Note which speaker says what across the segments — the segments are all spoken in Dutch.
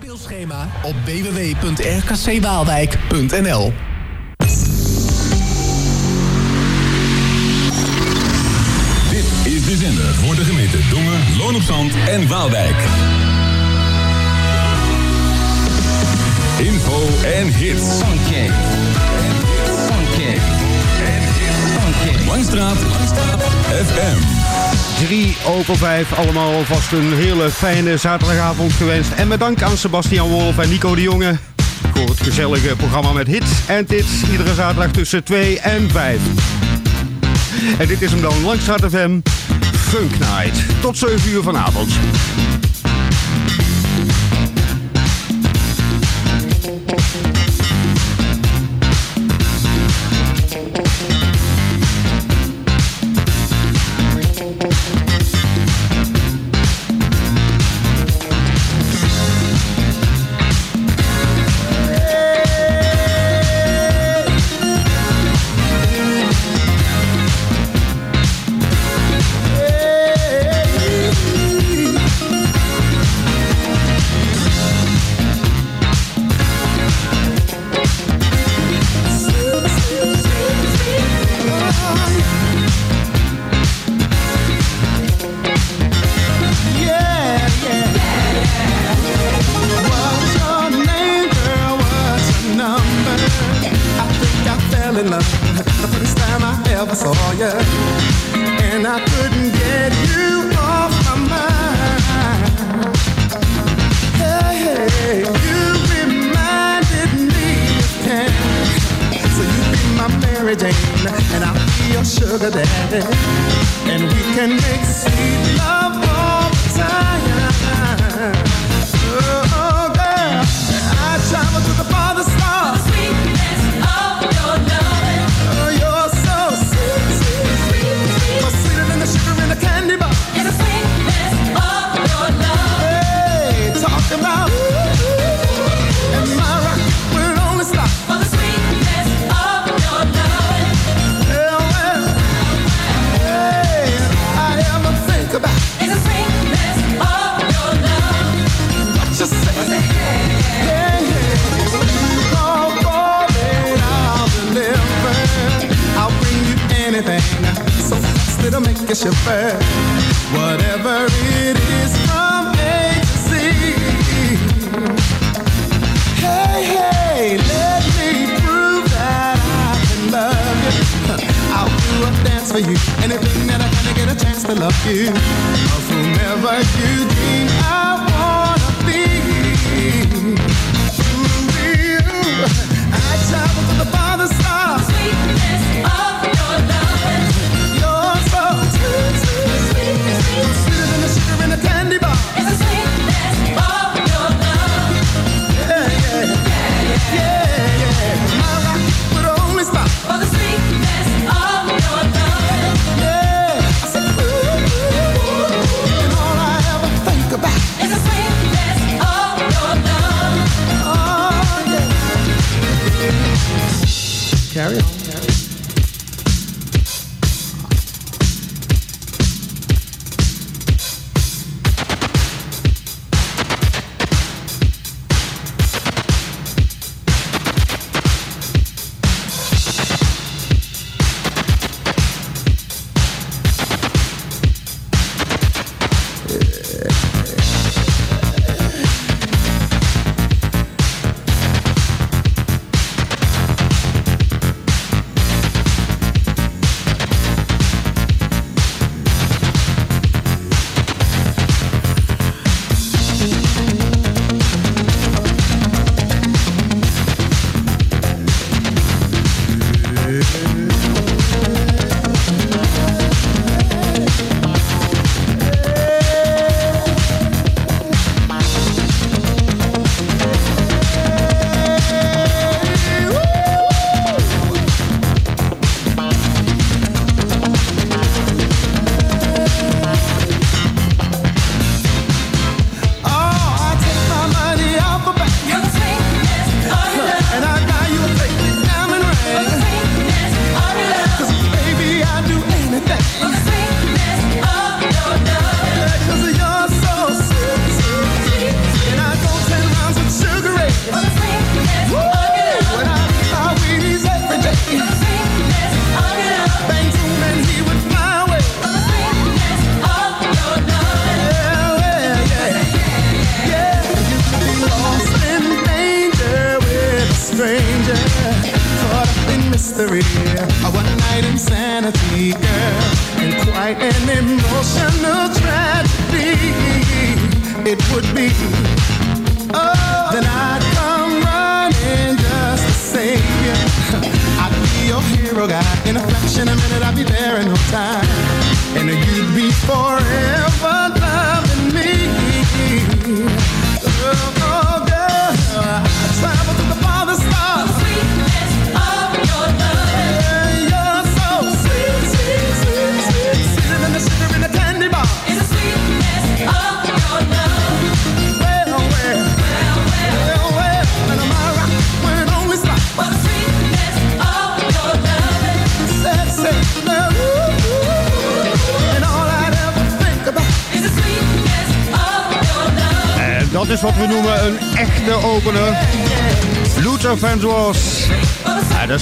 Speaker 1: speelschema op www.rkcwaalwijk.nl
Speaker 2: Dit is de zender voor de gemeente Dongen, Loon op Zand en Waalwijk. Info en hits.
Speaker 3: Funky. Funky. Funky.
Speaker 2: Langstraat. Langstraat. FM.
Speaker 4: 3 over 5. Allemaal vast een hele fijne zaterdagavond gewenst. En met dank aan Sebastian Wolf en Nico de Jonge voor het gezellige programma met hits en tits. Iedere zaterdag tussen 2 en 5. En dit is hem dan Langstraat FM Funk Night. Tot 7 uur vanavond.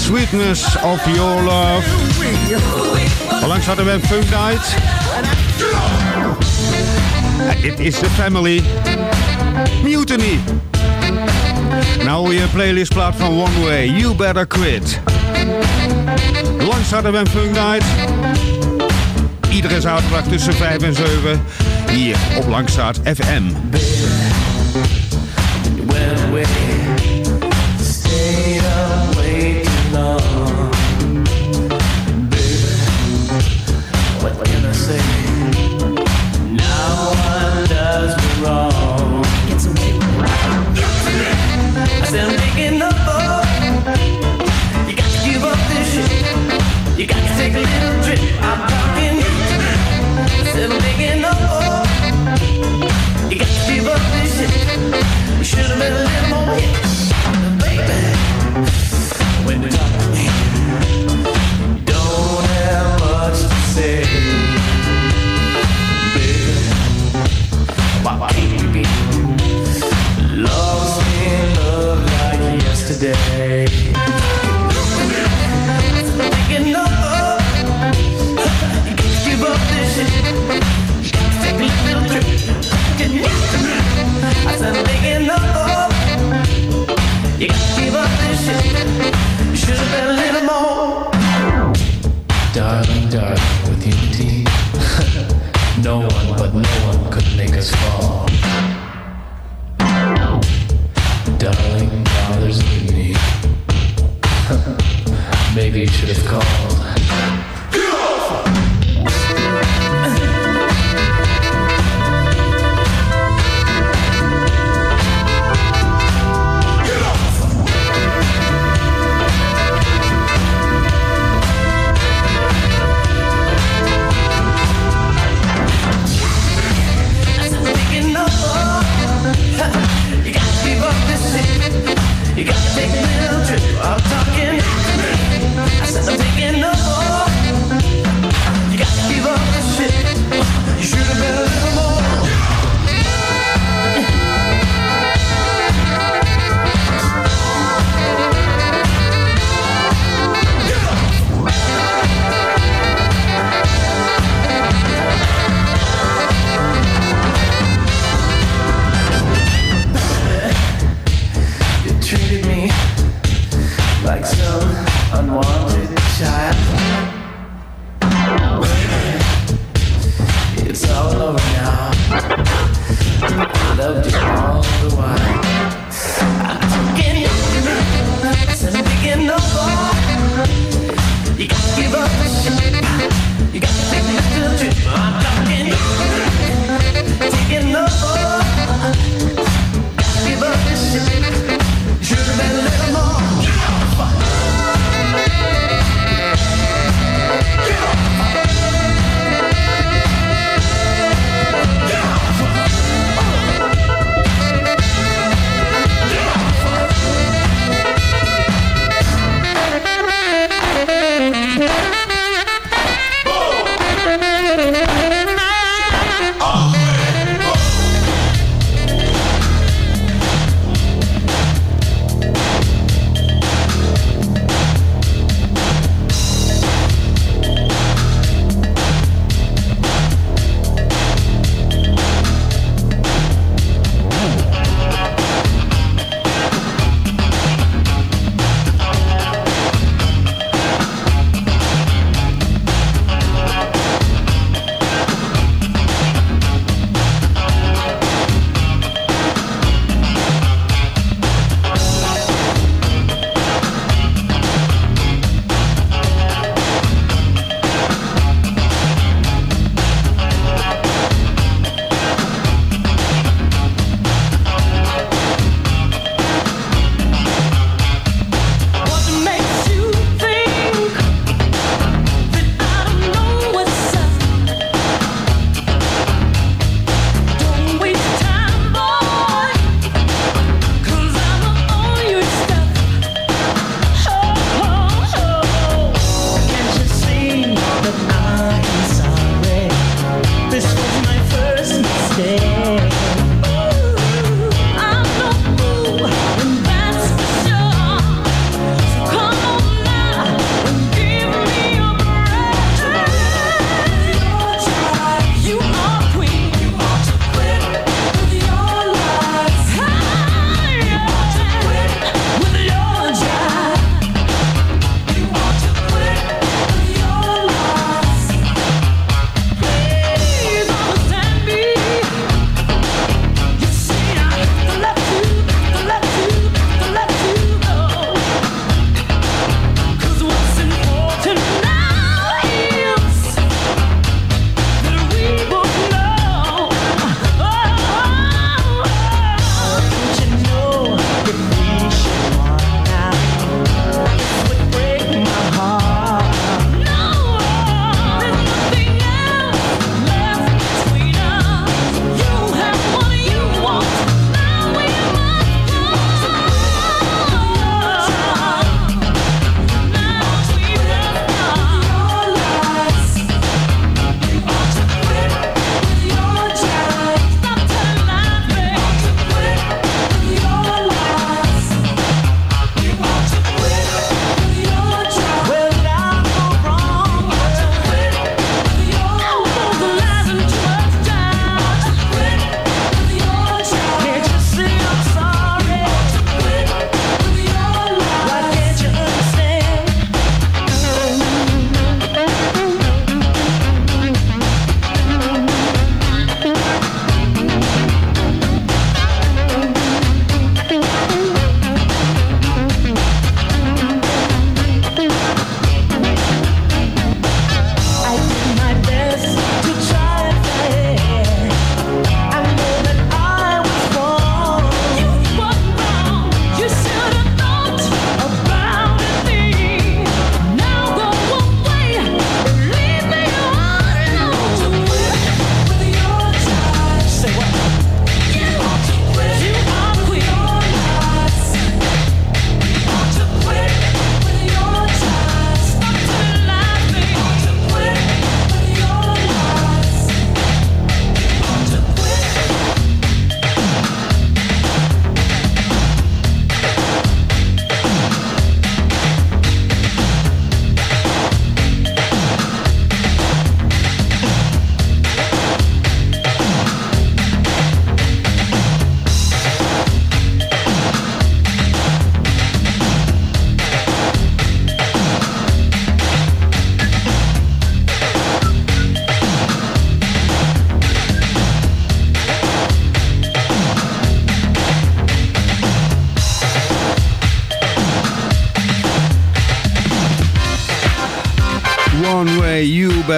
Speaker 5: Sweetness of Your Love. Langs hadden we Funk Night. Dit is de Family. Mutiny. Nou je playlistplaat van One Way. You Better Quit. Langs hadden we Funk Night. Iedere zaterdag tussen 5 en 7. Hier op Langstraat FM.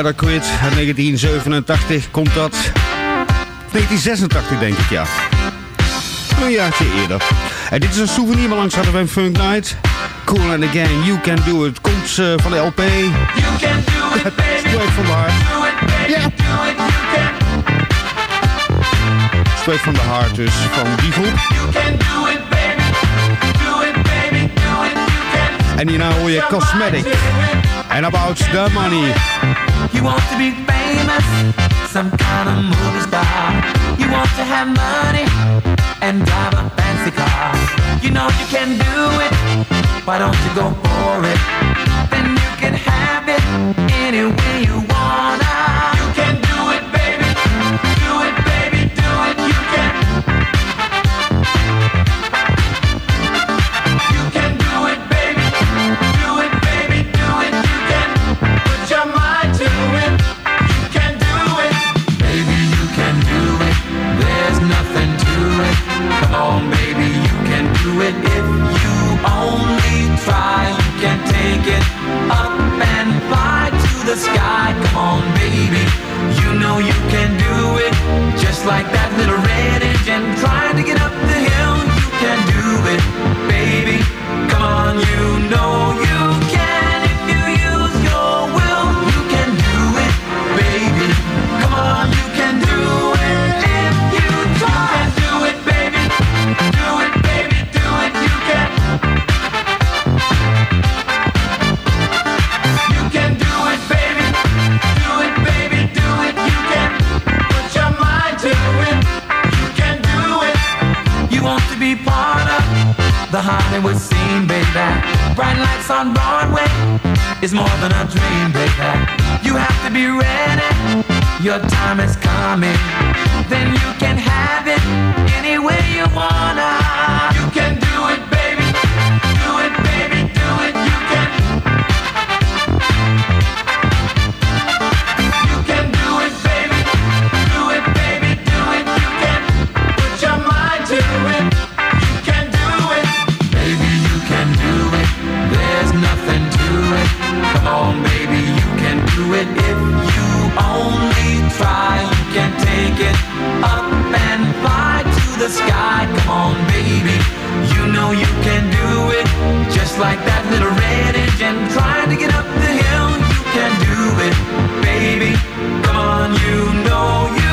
Speaker 6: Better Quit. Uit 1987 komt dat. 1986 denk ik, ja. Een jaartje eerder. En dit is een souvenir, maar langs hadden we een Funk Night. Cool and Again, You Can Do It. Komt uh, van de LP.
Speaker 7: You can do it.
Speaker 6: Straight from the heart. Ja.
Speaker 7: Do it, you can.
Speaker 6: Straight from the heart dus, van die groep. En hierna hoor je Cosmetic. And About The Money.
Speaker 7: You want to be famous, some kind of movie star. You want to have money and drive a fancy car. You know you can do it. Why don't you go for it? Then you can have it any way you wanna. It up and fly to the sky. Come on, baby, you know you can do it. Just like that little red engine trying to get up the hill. You can do it, baby. Come on, you know Bright lights on Broadway is more than a dream, baby. You have to be ready. Your time is coming. Then you can have it any way you wanna. On, baby, you can do it. If you only try, you can take it up and fly to the sky. Come on, baby, you know you can do it. Just like that little red engine trying to get up the hill. You can do it, baby. Come on, you know you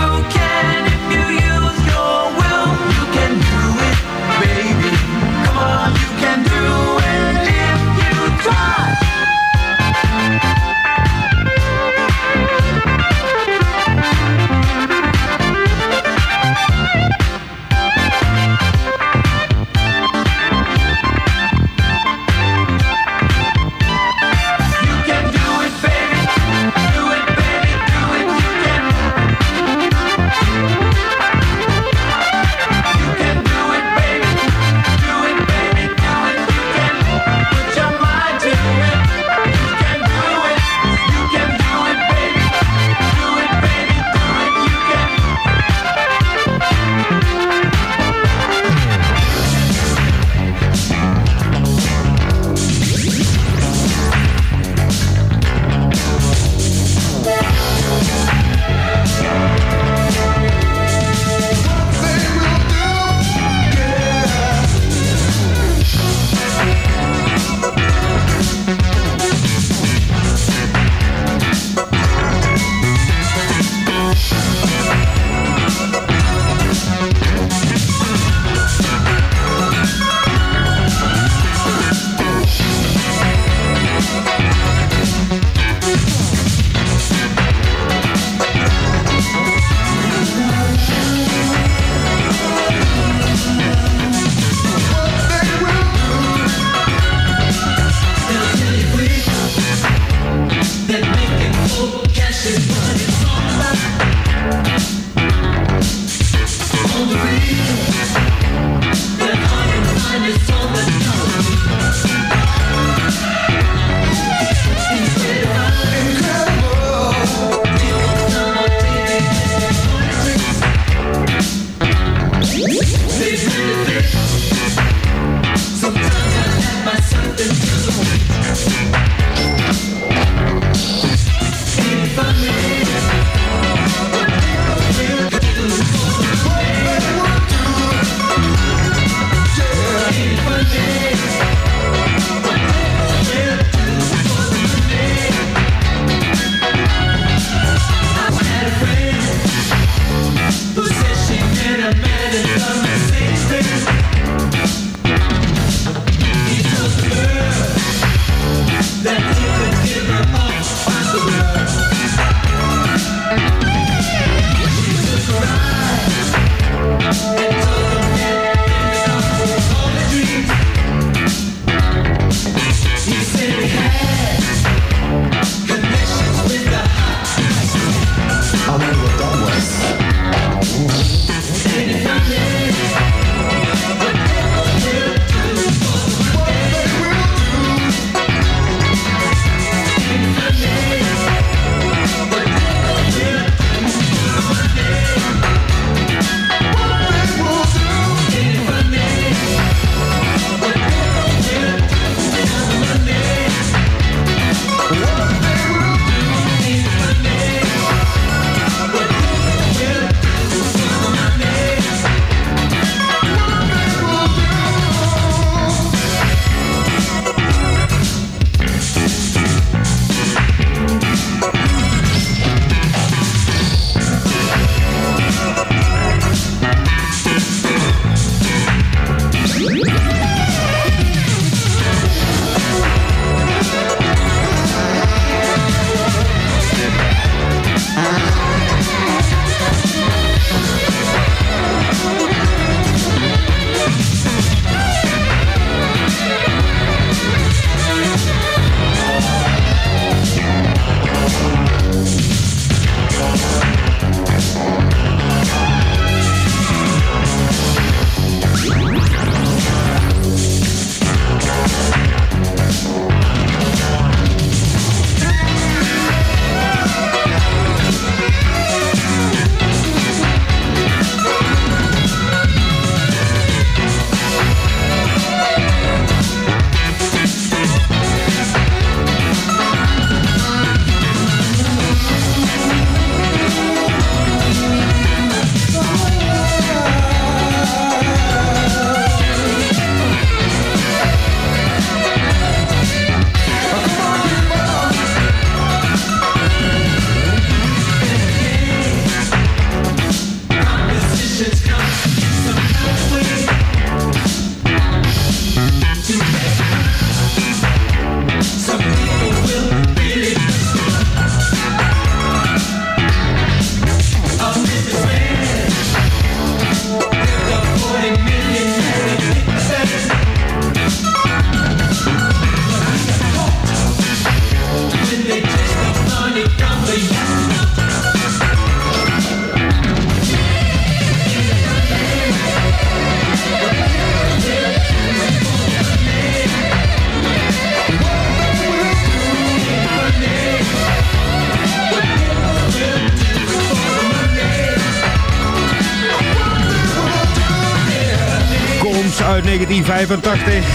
Speaker 6: 85.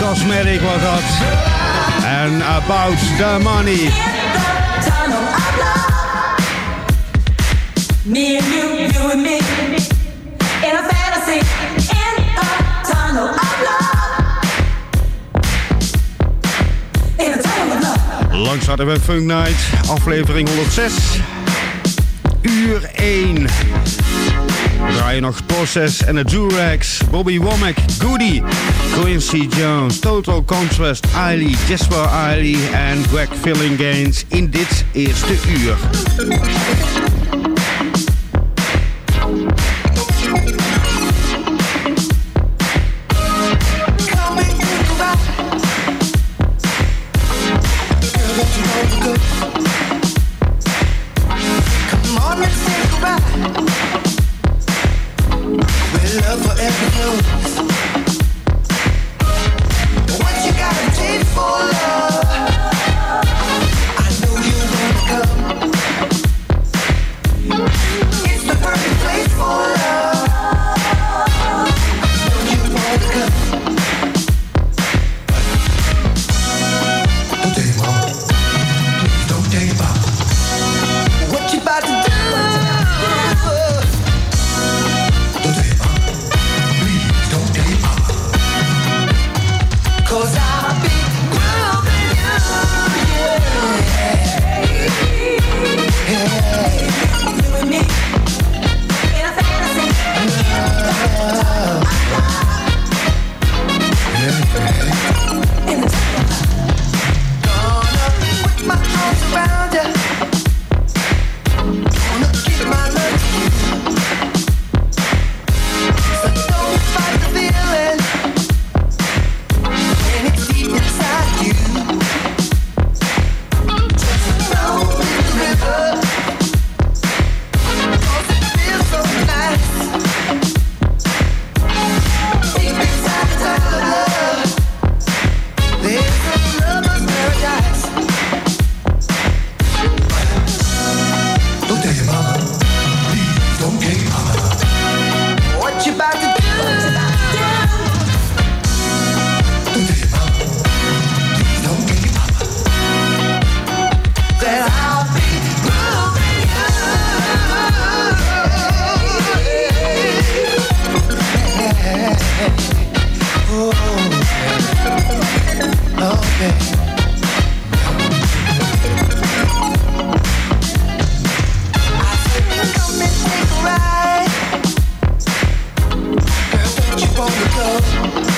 Speaker 6: Cosmetic was dat. En About the Money.
Speaker 8: Me and you, you and me, in a fantasy, in a tunnel of love. In a tunnel of love.
Speaker 6: Langs hadden we Funk Night, aflevering 106, uur 1 je nog Process en de Durex, Bobby Womack, Goody, Quincy Jones, Total Contrast, Eiley, Jasper Eiley en Greg Games in dit eerste uur.
Speaker 7: love.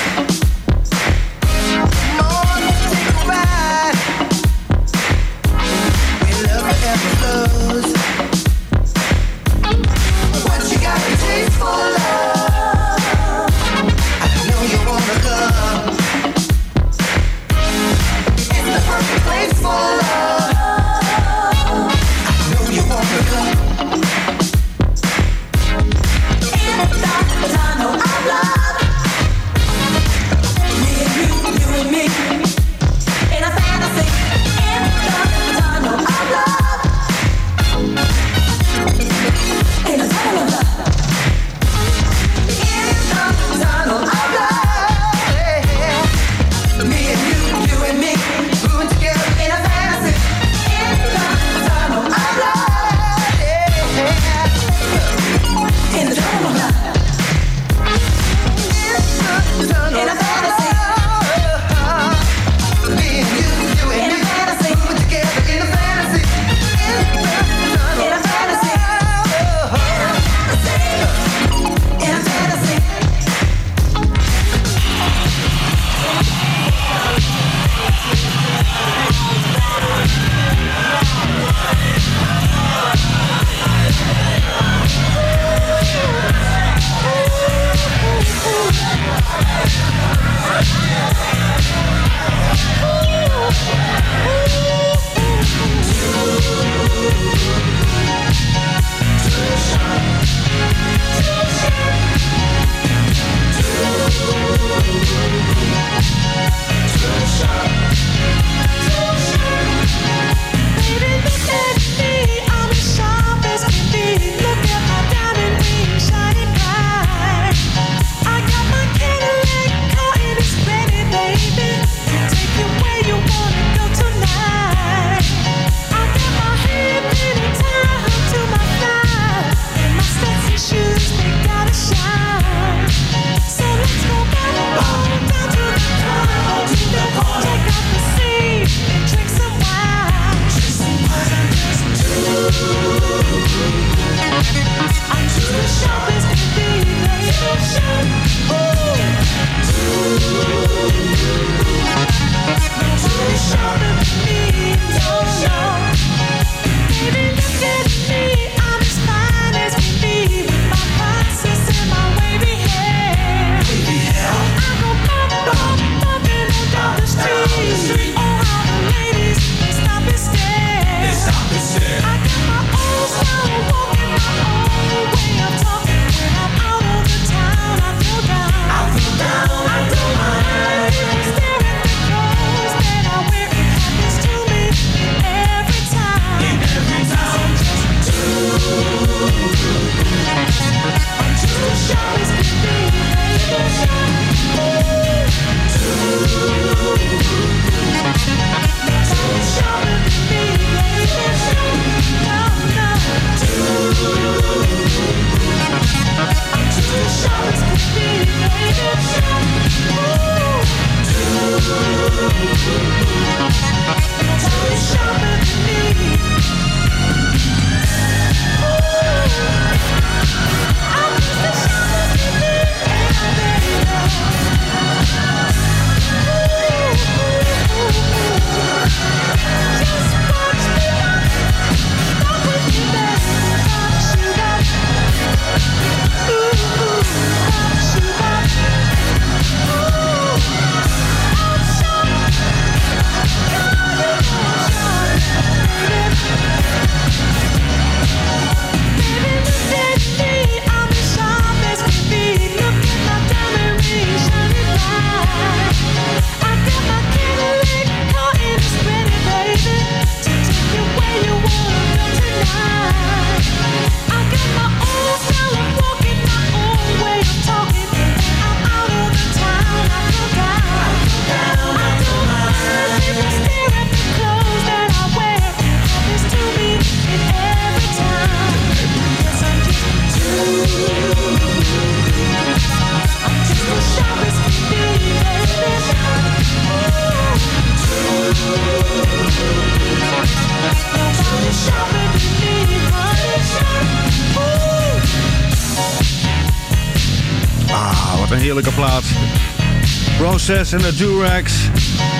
Speaker 9: Process en de Durax.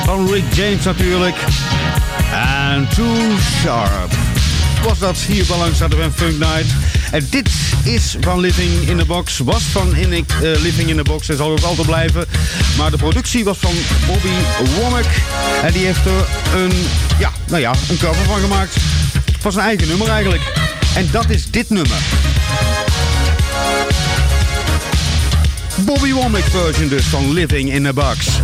Speaker 9: Van Rick James natuurlijk. En Too Sharp. Was dat hier bij langs hadden we Funk Night. En dit is van Living in the Box. Was van in, uh, Living in the Box en zal ook altijd blijven. Maar de productie was van Bobby Womack. En die heeft er een, ja, nou ja, een cover van gemaakt. Van zijn eigen nummer eigenlijk. En dat is dit nummer. Bobby Womack version dus van Living in a Box.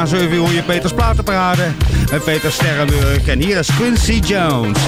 Speaker 9: na 7 uur je Peters Platenparade en Peter Sterrenburg. En hier is Quincy Jones.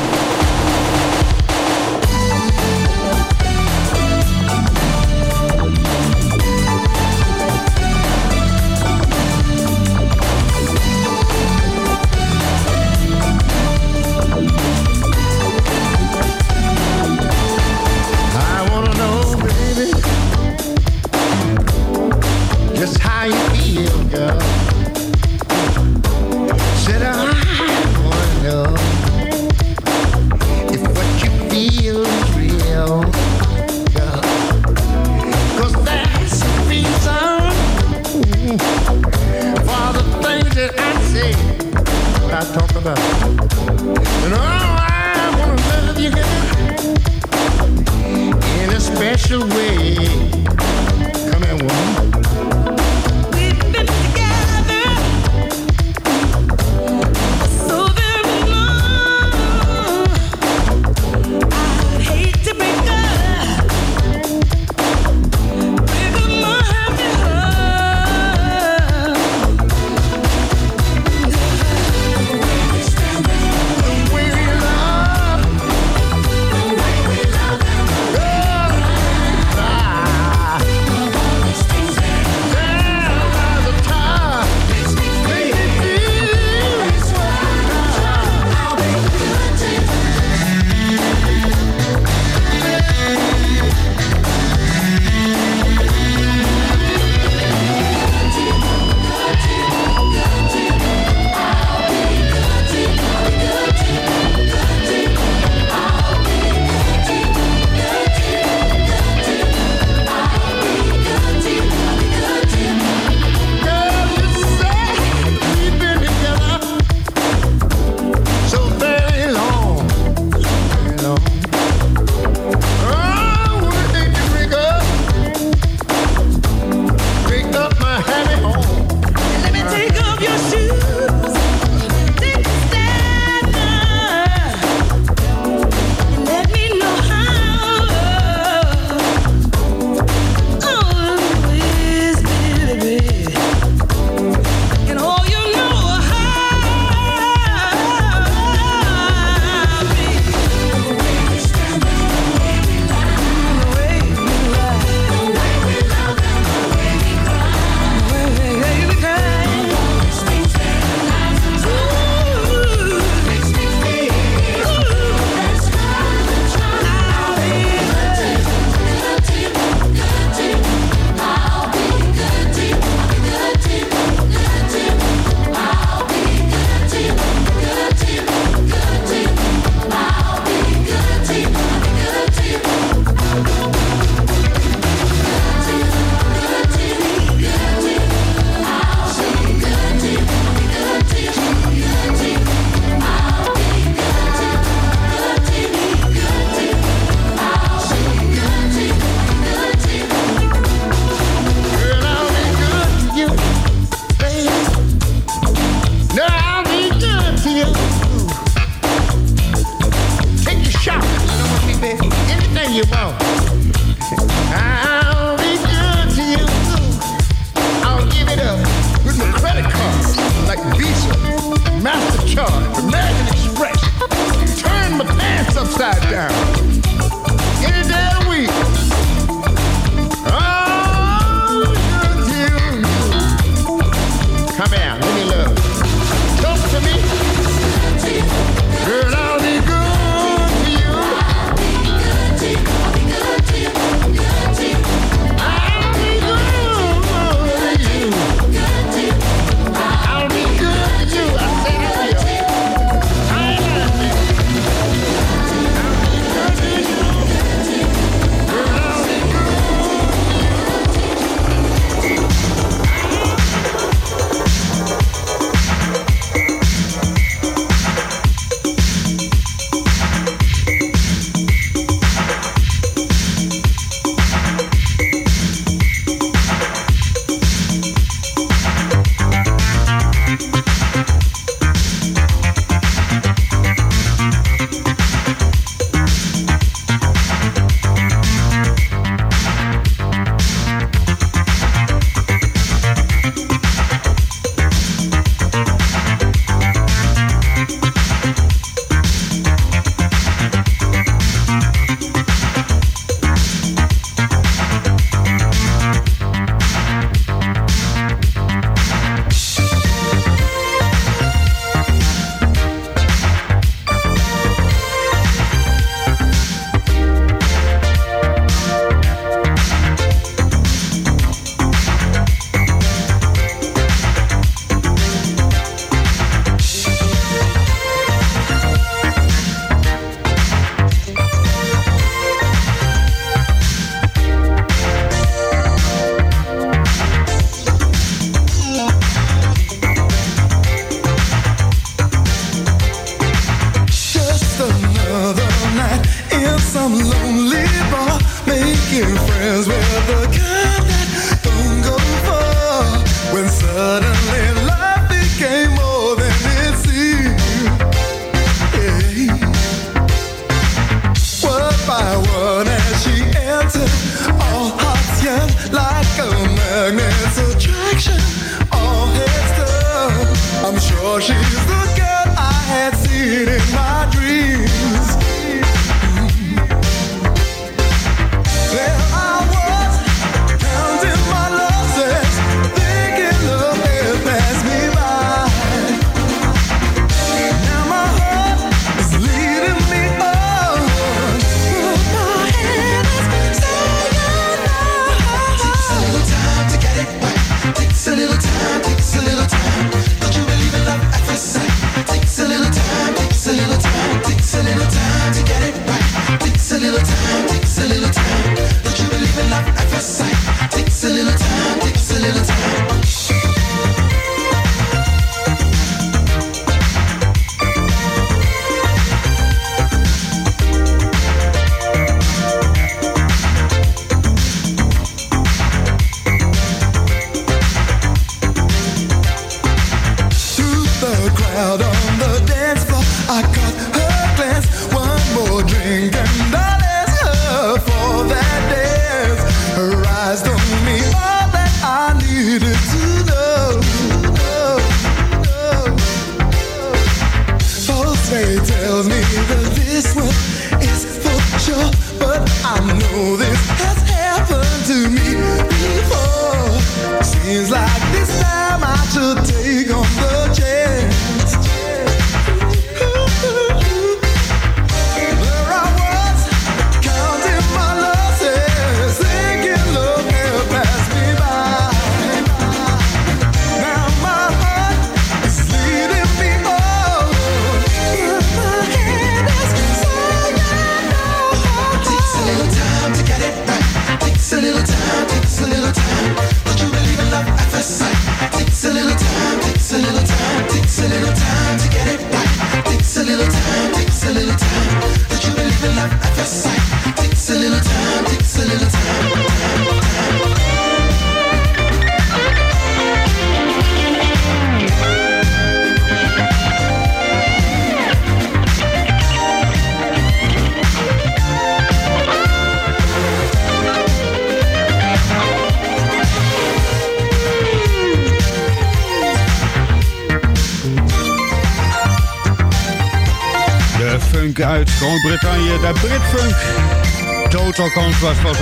Speaker 6: was voor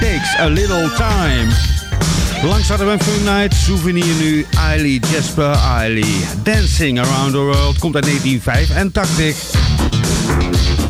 Speaker 6: Takes a Little Time.
Speaker 4: Langs hadden we een Night, souvenir nu, Eily Jasper Eily. Dancing Around the World, komt uit 1985.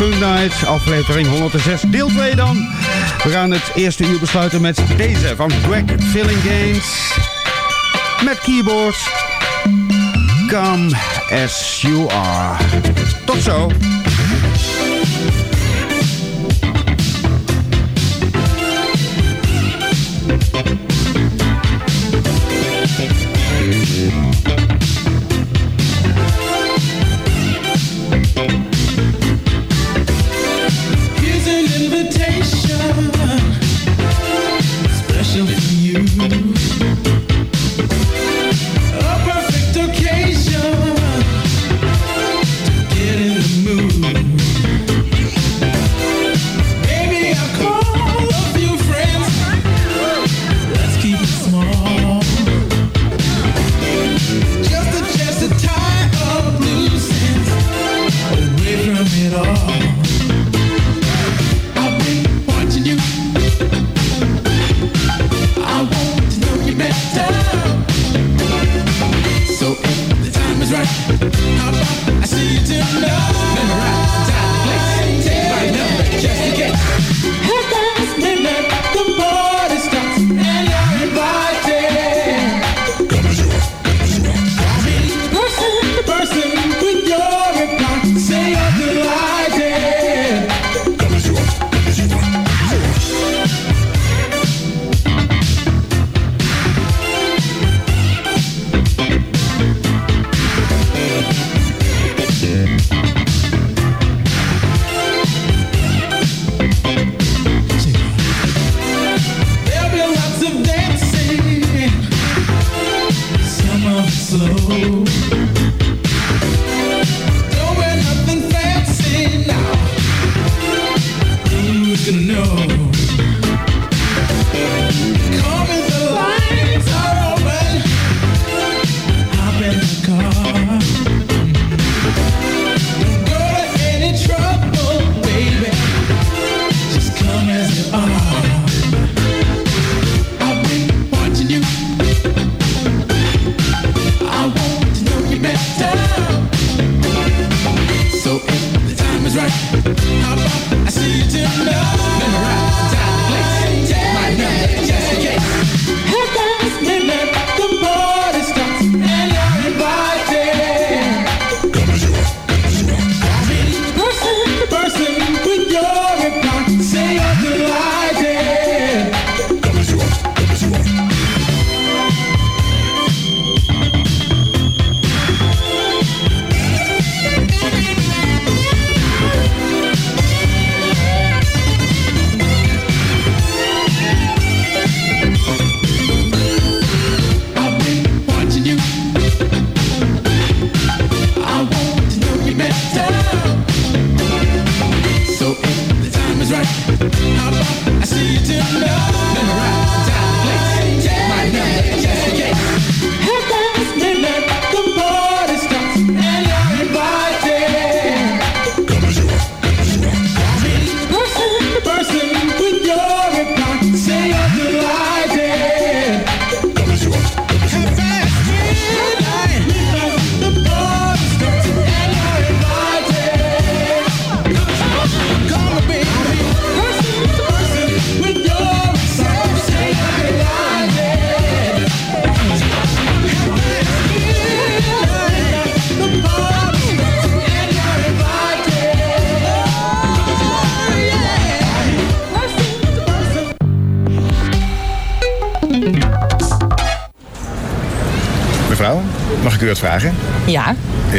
Speaker 10: Funk Night, aflevering 106, deel 2 dan. We gaan het eerste uur besluiten met deze van Greg Filling Games. Met keyboards. Come as you are. Tot zo.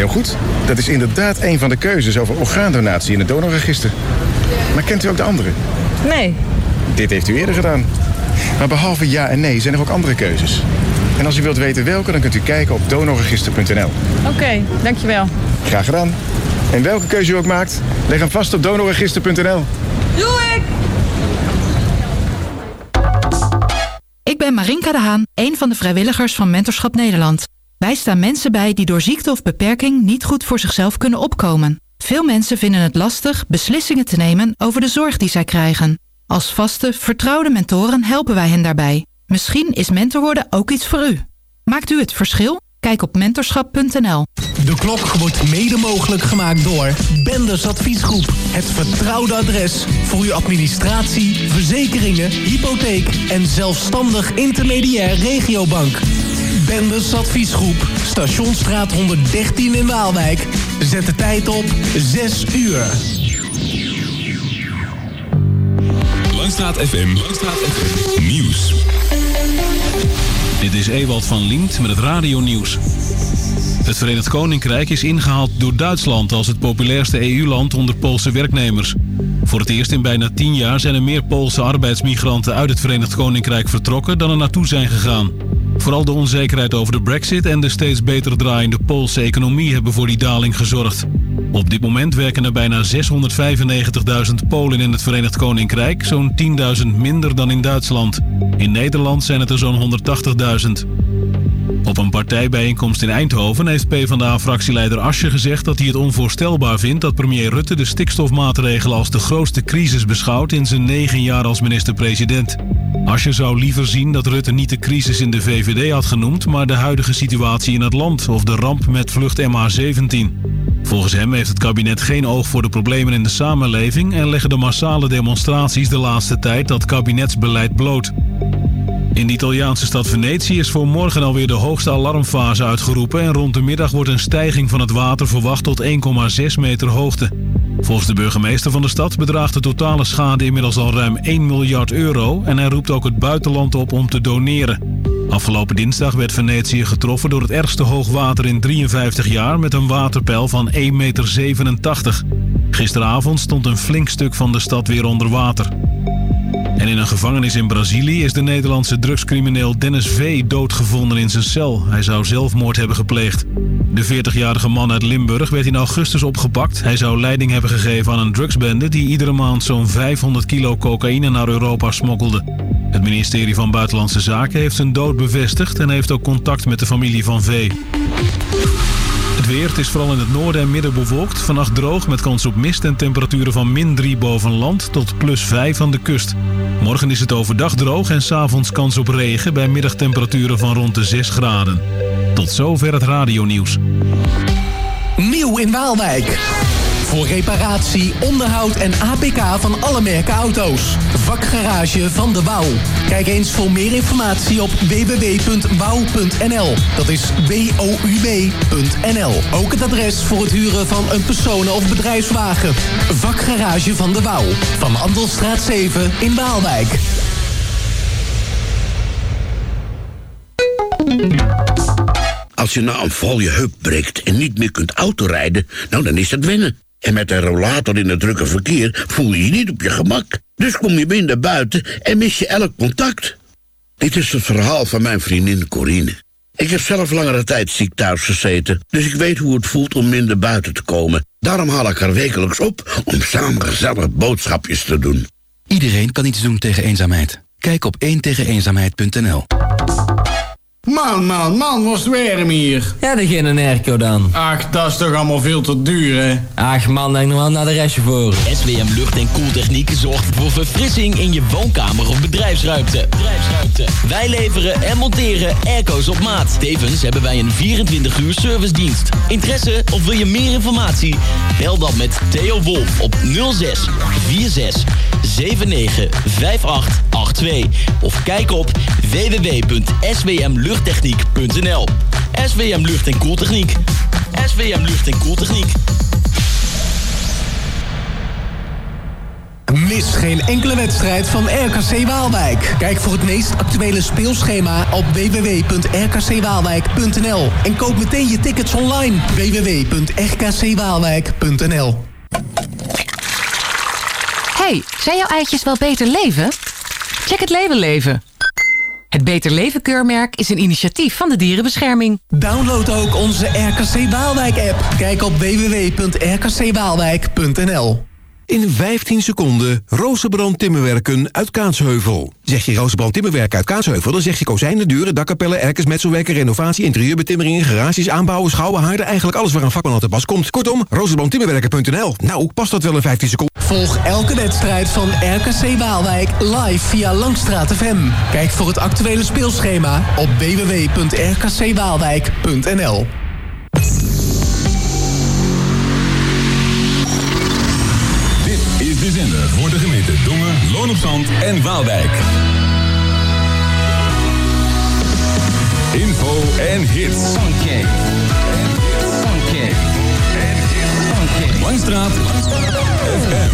Speaker 11: heel goed. Dat is inderdaad een van de keuzes over orgaandonatie in het donorregister. Maar kent u ook de andere?
Speaker 12: Nee.
Speaker 11: Dit heeft u eerder gedaan. Maar behalve ja en nee zijn er ook andere keuzes. En als u wilt weten welke, dan kunt u kijken op donorregister.nl.
Speaker 12: Oké, dankjewel.
Speaker 11: Graag gedaan. En welke keuze u ook maakt, leg hem vast op donorregister.nl.
Speaker 12: Doe ik!
Speaker 13: Ik ben Marinka de Haan, een van de vrijwilligers van Mentorschap Nederland. Wij staan mensen bij die door ziekte of beperking niet goed voor zichzelf kunnen opkomen. Veel mensen vinden het lastig beslissingen te nemen over de zorg die zij krijgen.
Speaker 14: Als vaste, vertrouwde mentoren helpen wij hen daarbij. Misschien is mentor worden ook iets voor u. Maakt u het verschil? Kijk op mentorschap.nl.
Speaker 1: De klok wordt mede mogelijk gemaakt door Benders Adviesgroep. Het vertrouwde adres voor uw administratie, verzekeringen, hypotheek en zelfstandig intermediair regiobank. Benders Adviesgroep, Stationsstraat 113 in Waalwijk. Zet de tijd op 6 uur.
Speaker 3: Langstraat FM. Langstraat FM. Nieuws.
Speaker 15: Dit is Ewald van Liemt met het radionieuws. Het Verenigd Koninkrijk is ingehaald door Duitsland als het populairste EU-land onder Poolse werknemers. Voor het eerst in bijna tien jaar zijn er meer Poolse arbeidsmigranten uit het Verenigd Koninkrijk vertrokken dan er naartoe zijn gegaan. Vooral de onzekerheid over de brexit en de steeds beter draaiende Poolse economie hebben voor die daling gezorgd. Op dit moment werken er bijna 695.000 Polen in het Verenigd Koninkrijk, zo'n 10.000 minder dan in Duitsland. In Nederland zijn het er zo'n 180.000. Op een partijbijeenkomst in Eindhoven heeft PvdA-fractieleider Asje gezegd dat hij het onvoorstelbaar vindt dat premier Rutte de stikstofmaatregelen als de grootste crisis beschouwt in zijn negen jaar als minister-president. Asje zou liever zien dat Rutte niet de crisis in de VVD had genoemd, maar de huidige situatie in het land of de ramp met vlucht MH17. Volgens hem heeft het kabinet geen oog voor de problemen in de samenleving en leggen de massale demonstraties de laatste tijd dat kabinetsbeleid bloot. In de Italiaanse stad Venetië is voor morgen alweer de hoogste alarmfase uitgeroepen en rond de middag wordt een stijging van het water verwacht tot 1,6 meter hoogte. Volgens de burgemeester van de stad bedraagt de totale schade inmiddels al ruim 1 miljard euro en hij roept ook het buitenland op om te doneren. Afgelopen dinsdag werd Venetië getroffen door het ergste hoogwater in 53 jaar met een waterpeil van 1,87 meter. Gisteravond stond een flink stuk van de stad weer onder water. En in een gevangenis in Brazilië is de Nederlandse drugscrimineel Dennis V. doodgevonden in zijn cel. Hij zou zelfmoord hebben gepleegd. De 40-jarige man uit Limburg werd in augustus opgepakt. Hij zou leiding hebben gegeven aan een drugsbende die iedere maand zo'n 500 kilo cocaïne naar Europa smokkelde. Het ministerie van Buitenlandse Zaken heeft zijn dood bevestigd en heeft ook contact met de familie van V. Weer, het is vooral in het noorden en midden bewolkt. Vannacht droog met kans op mist en temperaturen van min 3 boven land tot plus 5 aan de kust. Morgen is het overdag droog en s'avonds kans op regen bij middagtemperaturen van rond de 6 graden. Tot zover het radionieuws.
Speaker 1: Nieuw in Waalwijk. Voor reparatie, onderhoud en APK van alle merken auto's. Vakgarage van de Wouw. Kijk eens voor meer informatie op www.wouw.nl. Dat is W-O-U-W.nl. Ook het adres voor het huren van een personen- of bedrijfswagen. Vakgarage van de Wouw. Van Andelstraat 7 in Waalwijk.
Speaker 16: Als je na een val je heup breekt en niet meer kunt autorijden, nou dan is het wennen. En met een rollator in het drukke verkeer voel je je niet op je gemak. Dus kom je minder buiten en mis je elk contact. Dit is het verhaal van mijn vriendin Corine. Ik heb zelf langere tijd ziek thuis gezeten, dus ik weet hoe het voelt om minder buiten te komen. Daarom haal ik haar wekelijks op om samen gezellig boodschapjes te doen.
Speaker 17: Iedereen kan iets doen tegen eenzaamheid. Kijk op 1tegeneenzaamheid.nl
Speaker 18: Man, man, man, was het warm hier.
Speaker 19: Ja, dat geen een airco dan.
Speaker 18: Ach, dat is toch allemaal veel te duur, hè?
Speaker 19: Ach man, denk nog wel naar de restje voor.
Speaker 20: SWM Lucht en Koeltechniek zorgt voor verfrissing in je woonkamer of bedrijfsruimte. bedrijfsruimte. Wij leveren en monteren airco's op maat. Tevens hebben wij een 24 uur servicedienst. Interesse of wil je meer informatie? Bel dan met Theo Wolf op 06 46 79 58 82 of kijk op www.swmluchttechniek.nl SWM Lucht en Koeltechniek. SWM Lucht en Koeltechniek.
Speaker 1: Mis geen enkele wedstrijd van RKC Waalwijk. Kijk voor het meest actuele speelschema op www.rkcwaalwijk.nl en koop meteen je tickets online. www.rkcwaalwijk.nl
Speaker 21: hey, zijn jouw eitjes wel beter leven? Check het label leven. Het Beter Leven keurmerk is een initiatief van de Dierenbescherming.
Speaker 1: Download ook onze RKC Waalwijk app. Kijk op www.rkcwaalwijk.nl
Speaker 22: In 15 seconden Rozenbrand Timmerwerken uit Kaatsheuvel. Zeg je Rozenbrand Timmerwerken uit Kaatsheuvel... dan zeg je kozijnen, deuren, dakkapellen, erkers, metselwerken... renovatie, interieurbetimmeringen, garages, aanbouwen, schouwen, haarden... eigenlijk alles waar een vakman aan te pas komt. Kortom, rozenbrandtimmerwerken.nl. Nou, past dat wel in 15 seconden?
Speaker 1: Volg elke wedstrijd van RKC Waalwijk live via Langstraat FM. Kijk voor het actuele speelschema op www.rkcwaalwijk.nl
Speaker 3: op Zand en Waalwijk. Info en hits. Funky. Funky. Funky. Langstraat. FM.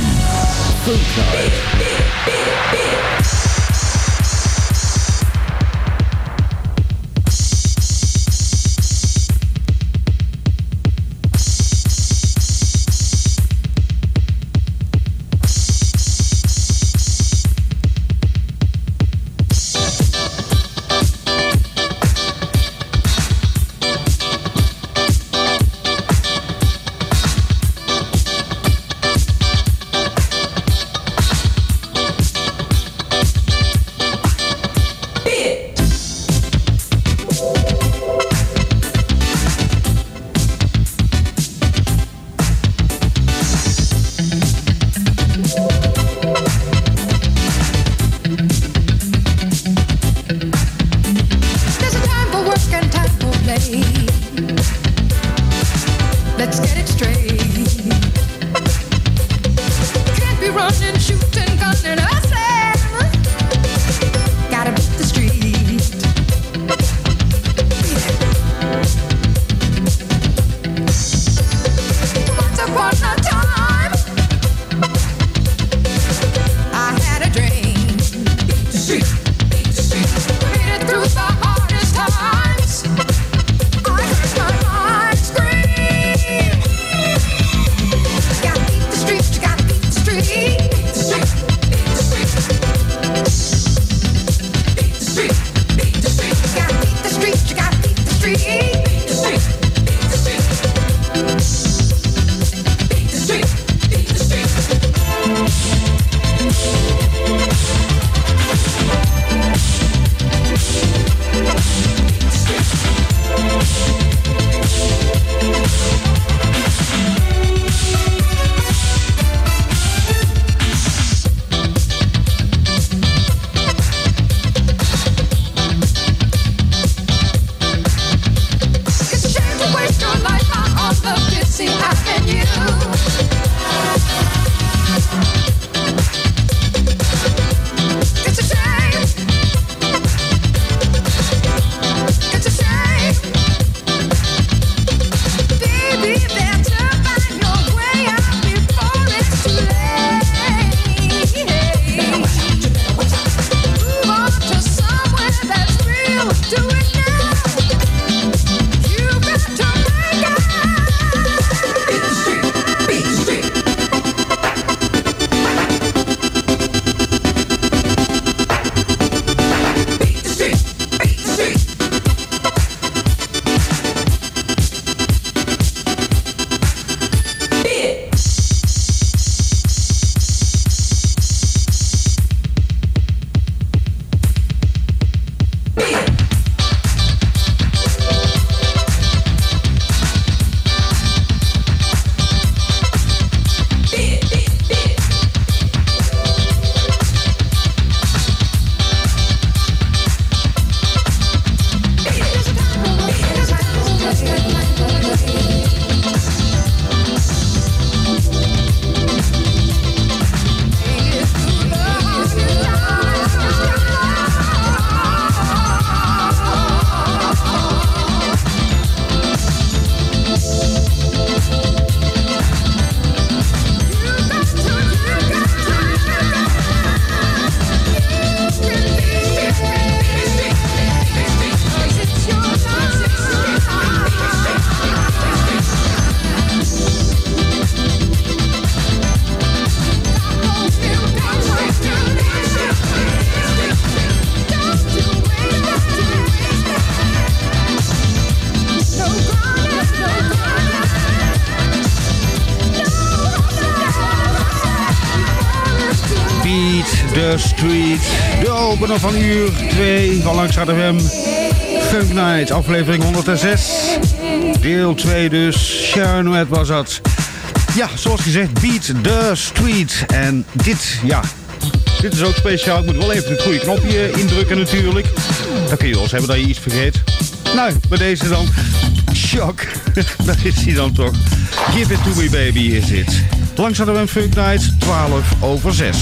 Speaker 7: nog van uur 2 van Langs FM. Funk Night, aflevering 106. Deel 2 dus. Sharon Wet was dat. Ja, zoals gezegd, Beat the Street. En dit, ja, dit is ook speciaal. Ik moet wel even het goede knopje indrukken natuurlijk. Dan kun je wel hebben dat je iets vergeet. Nou, bij deze dan. Shock. dat is hij dan toch. Give it to me baby is dit. Langzaam een Funk Night, 12 over 6.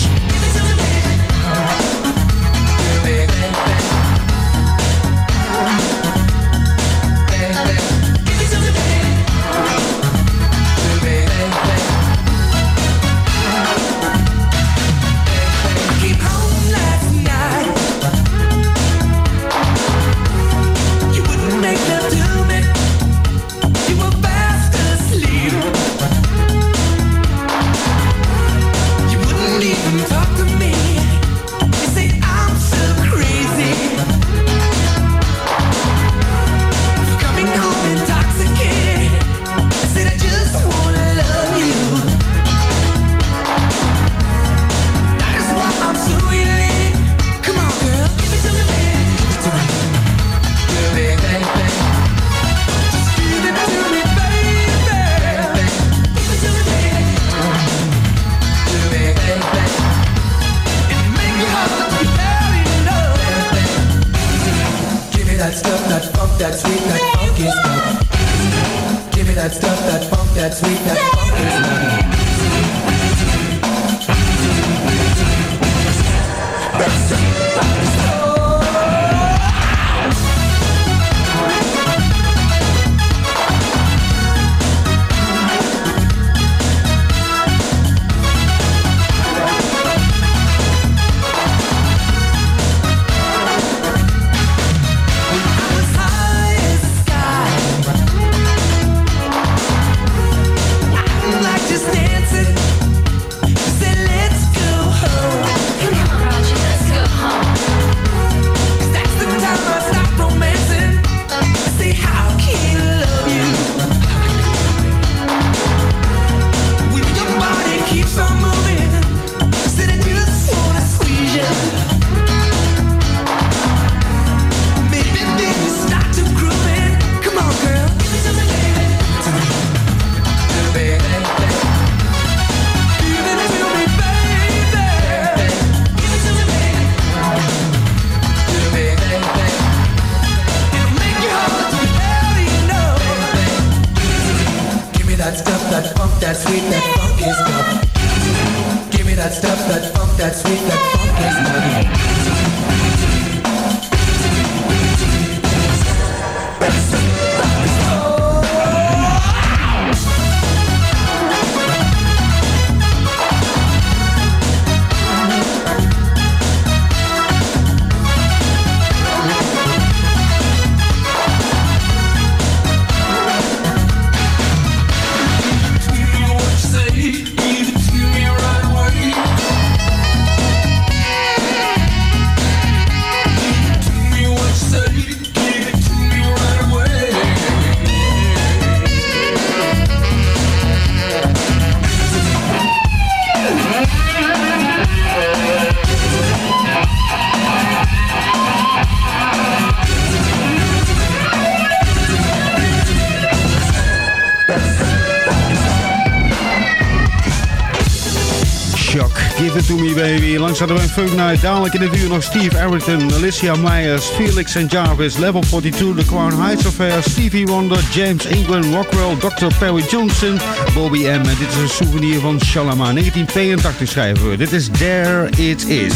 Speaker 7: Langs hadden we een Funk Night. Dadelijk in de uur nog Steve Arrington, Alicia Myers, Felix en Jarvis, Level 42, The Crown Heights Affair, Stevie Wonder, James England, Rockwell, Dr. Perry Johnson, Bobby M. En dit is een souvenir van Shalama. 1982 schrijven we. Dit is There It Is.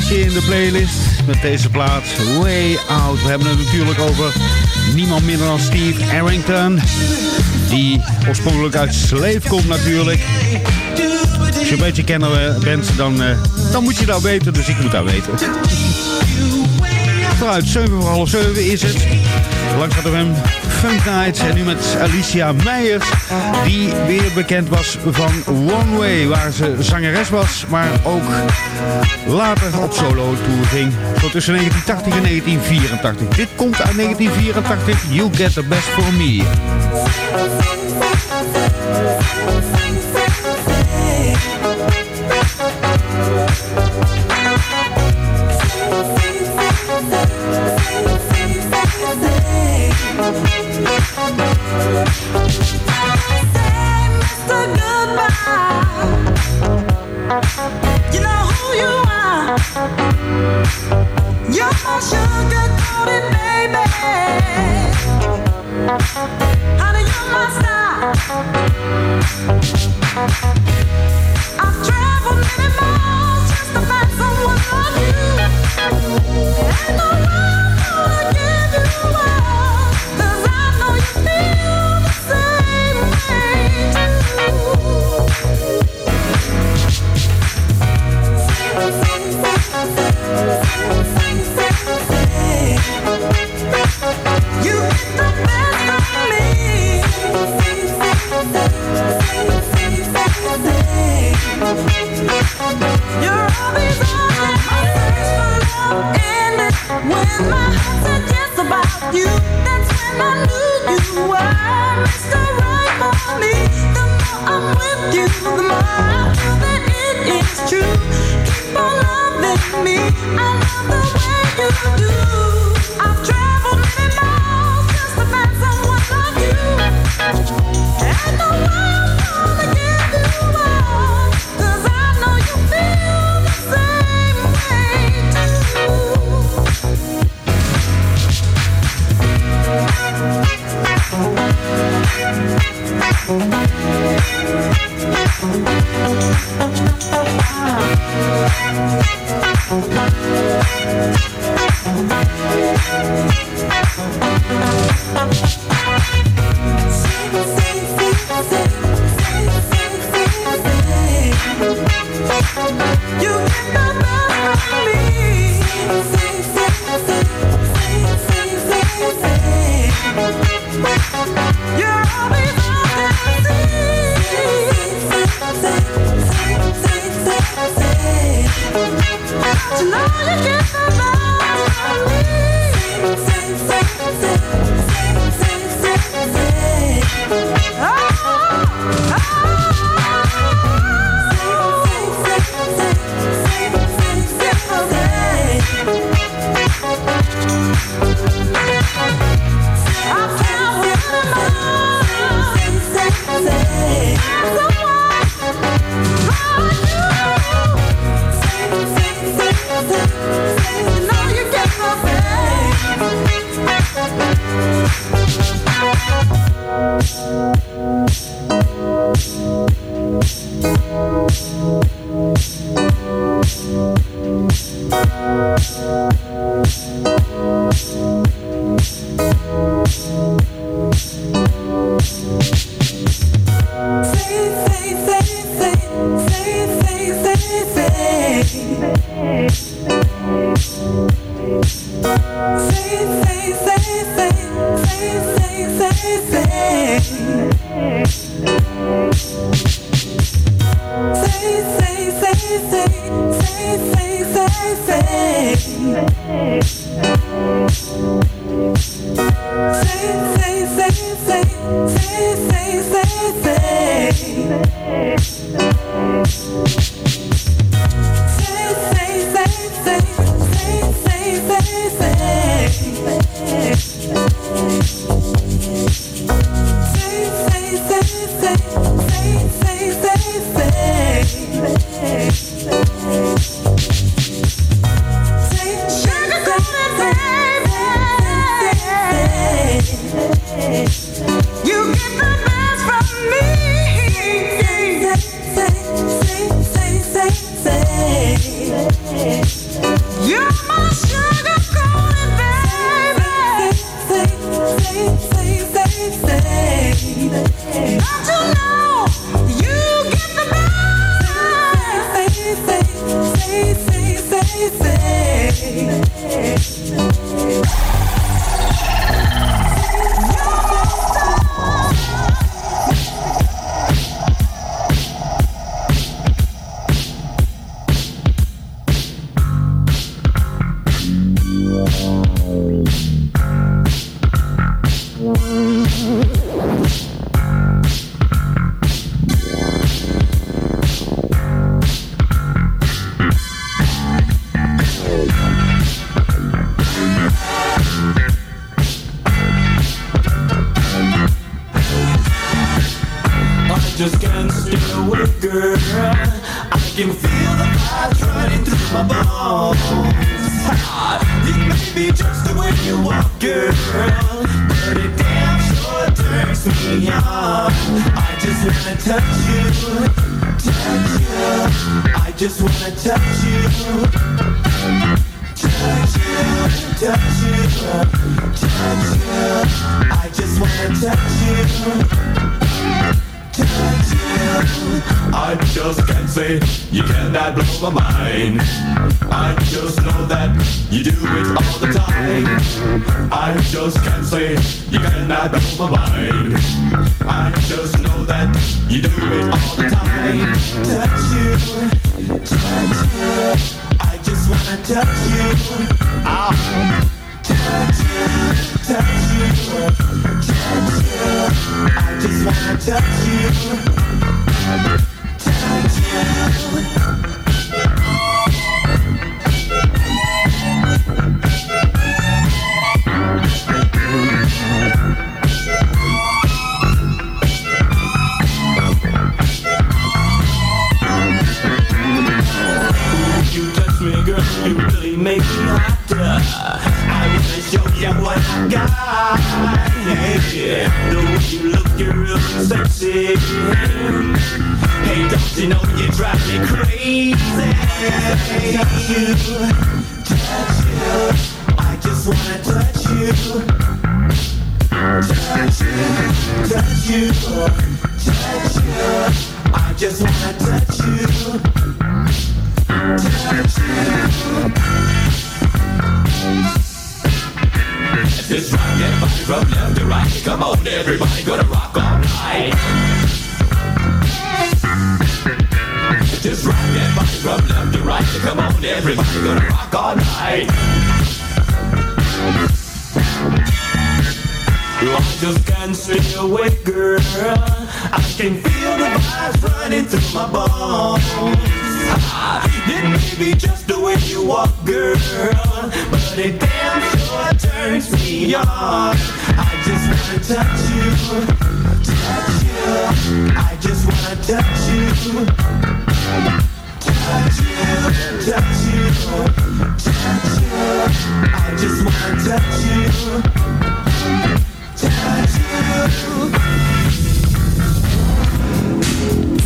Speaker 6: Tijdje in de playlist met deze plaat Way Out. We hebben het natuurlijk over niemand minder dan Steve Arrington. Die oorspronkelijk uit Slave komt natuurlijk. Als je een beetje kenner bent, dan, eh, dan moet je dat weten. Dus ik moet dat weten. Vooruit, 7 voor half 7 is het. Langs we hem Funk Nights. En nu met Alicia Meijers. Die weer bekend was van One Way. Waar ze zangeres was. Maar ook later op solo tour ging. Zo tussen 1980 en 1984. Dit komt uit 1984. You Get The Best For Me.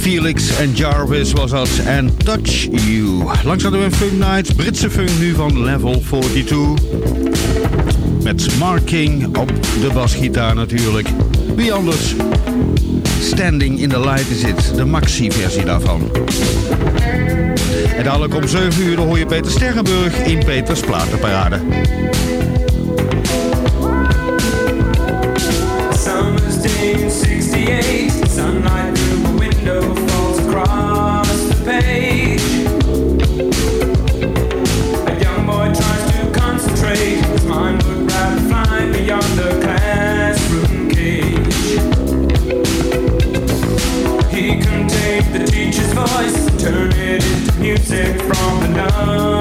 Speaker 6: Felix en Jarvis was dat. En Touch You. Langs hadden we een Funk Night. Britse funk nu van Level 42. Met Marking op de basgitaar natuurlijk. Wie anders? Standing in the Light is it. De maxi-versie daarvan. En dadelijk om 7 uur hoor je Peter Sterrenburg in Peters Platenparade.
Speaker 23: Summer's 68 from
Speaker 6: the numb.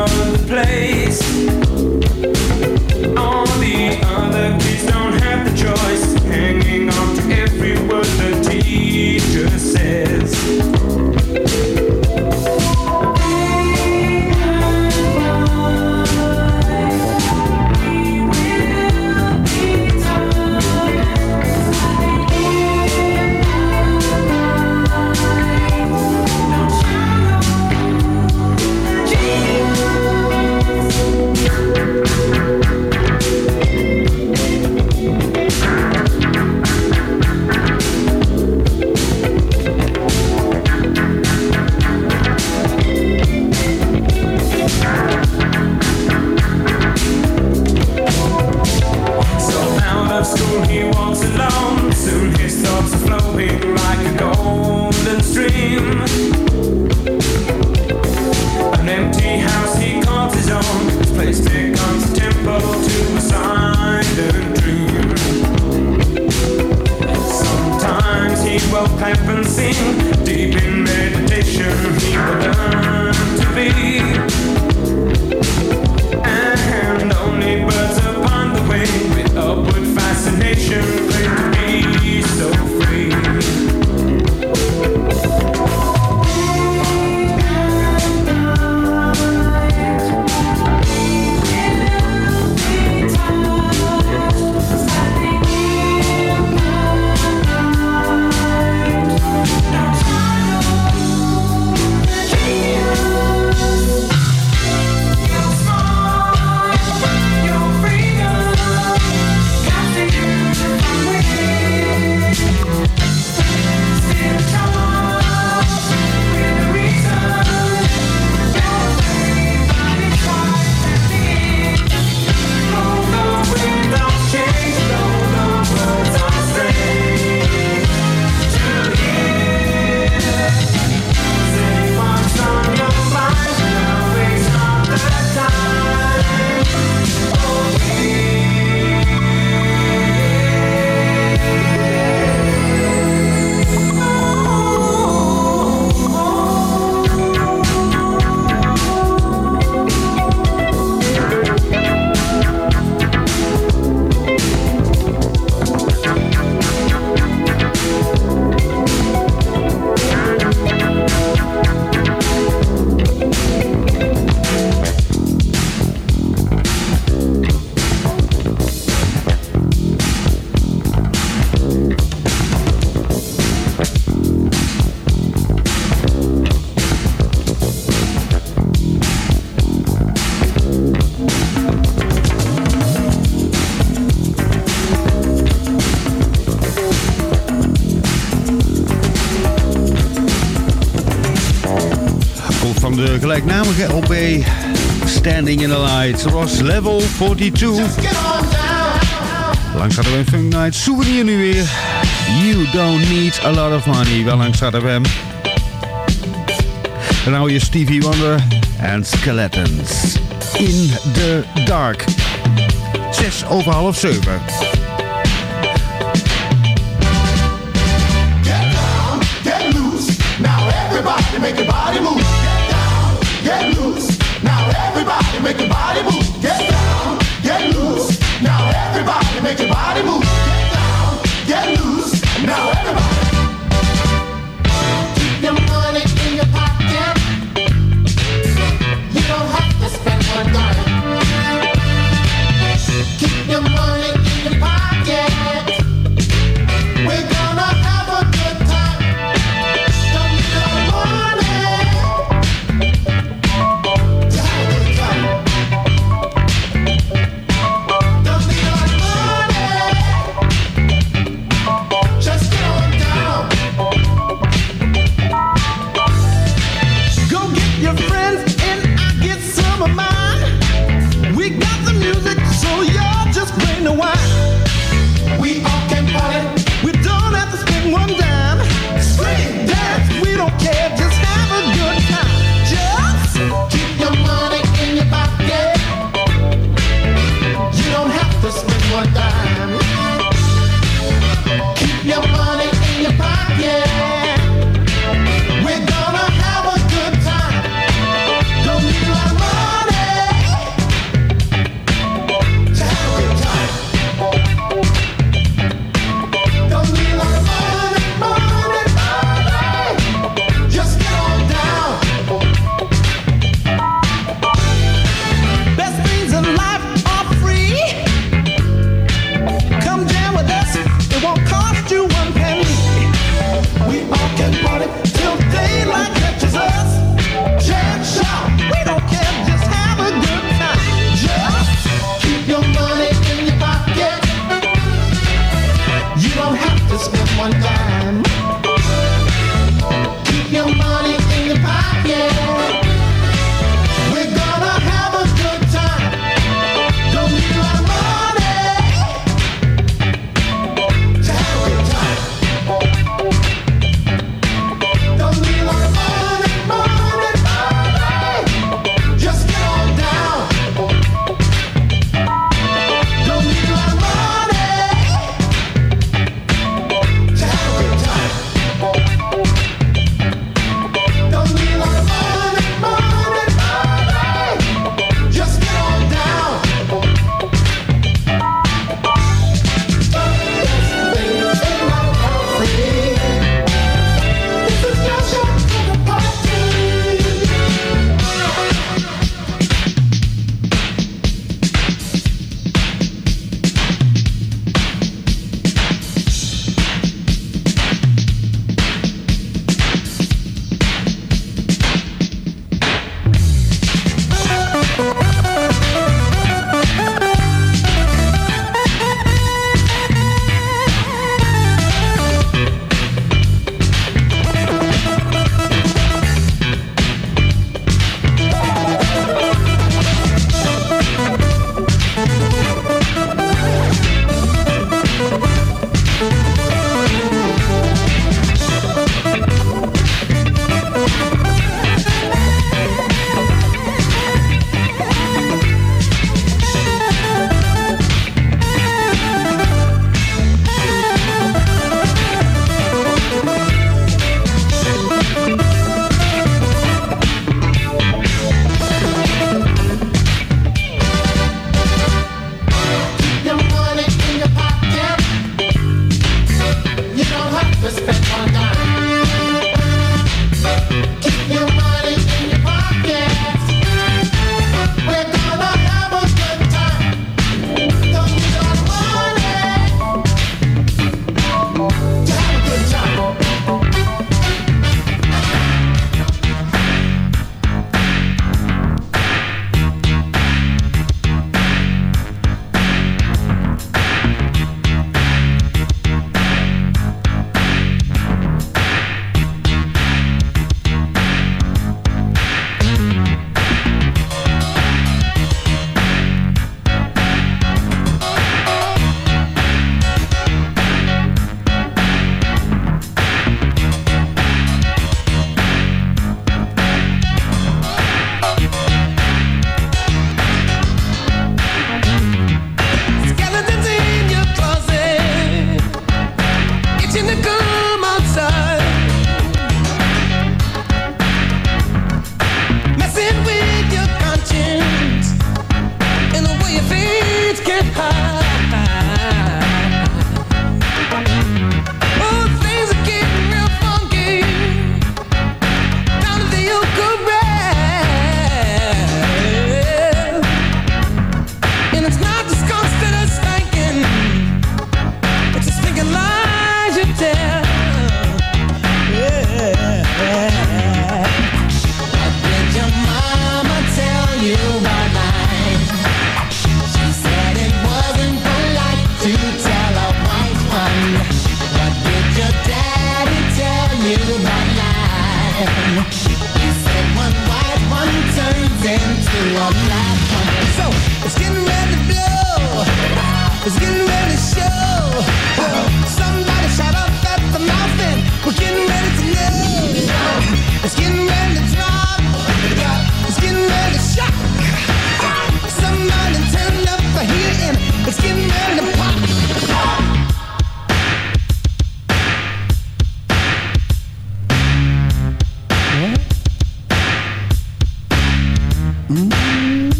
Speaker 6: Standing in the Light. was level 42. Langs hadden we een Funk Night. Souvenir nu weer. You don't need a lot of money. Wel langs hadden we hem. Nou je Stevie Wonder en Skeletons. In the dark. 6 over half
Speaker 7: 7. make your body move. everybody make your body move. Get down, get loose. Now everybody make your body move. Get down, get loose. Now everybody.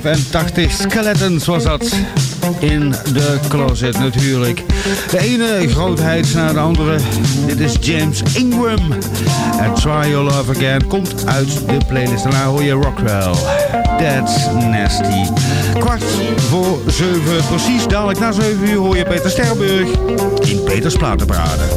Speaker 6: 85 skeletons was dat. In de closet natuurlijk. De ene grootheid naar de andere. Dit is James Ingram. En Try Your Love Again komt uit de playlist. Daarna hoor je Rockwell. That's nasty. Kwart voor zeven. Precies dadelijk na zeven uur hoor je Peter Sterburg in Peters
Speaker 4: Platenbraden.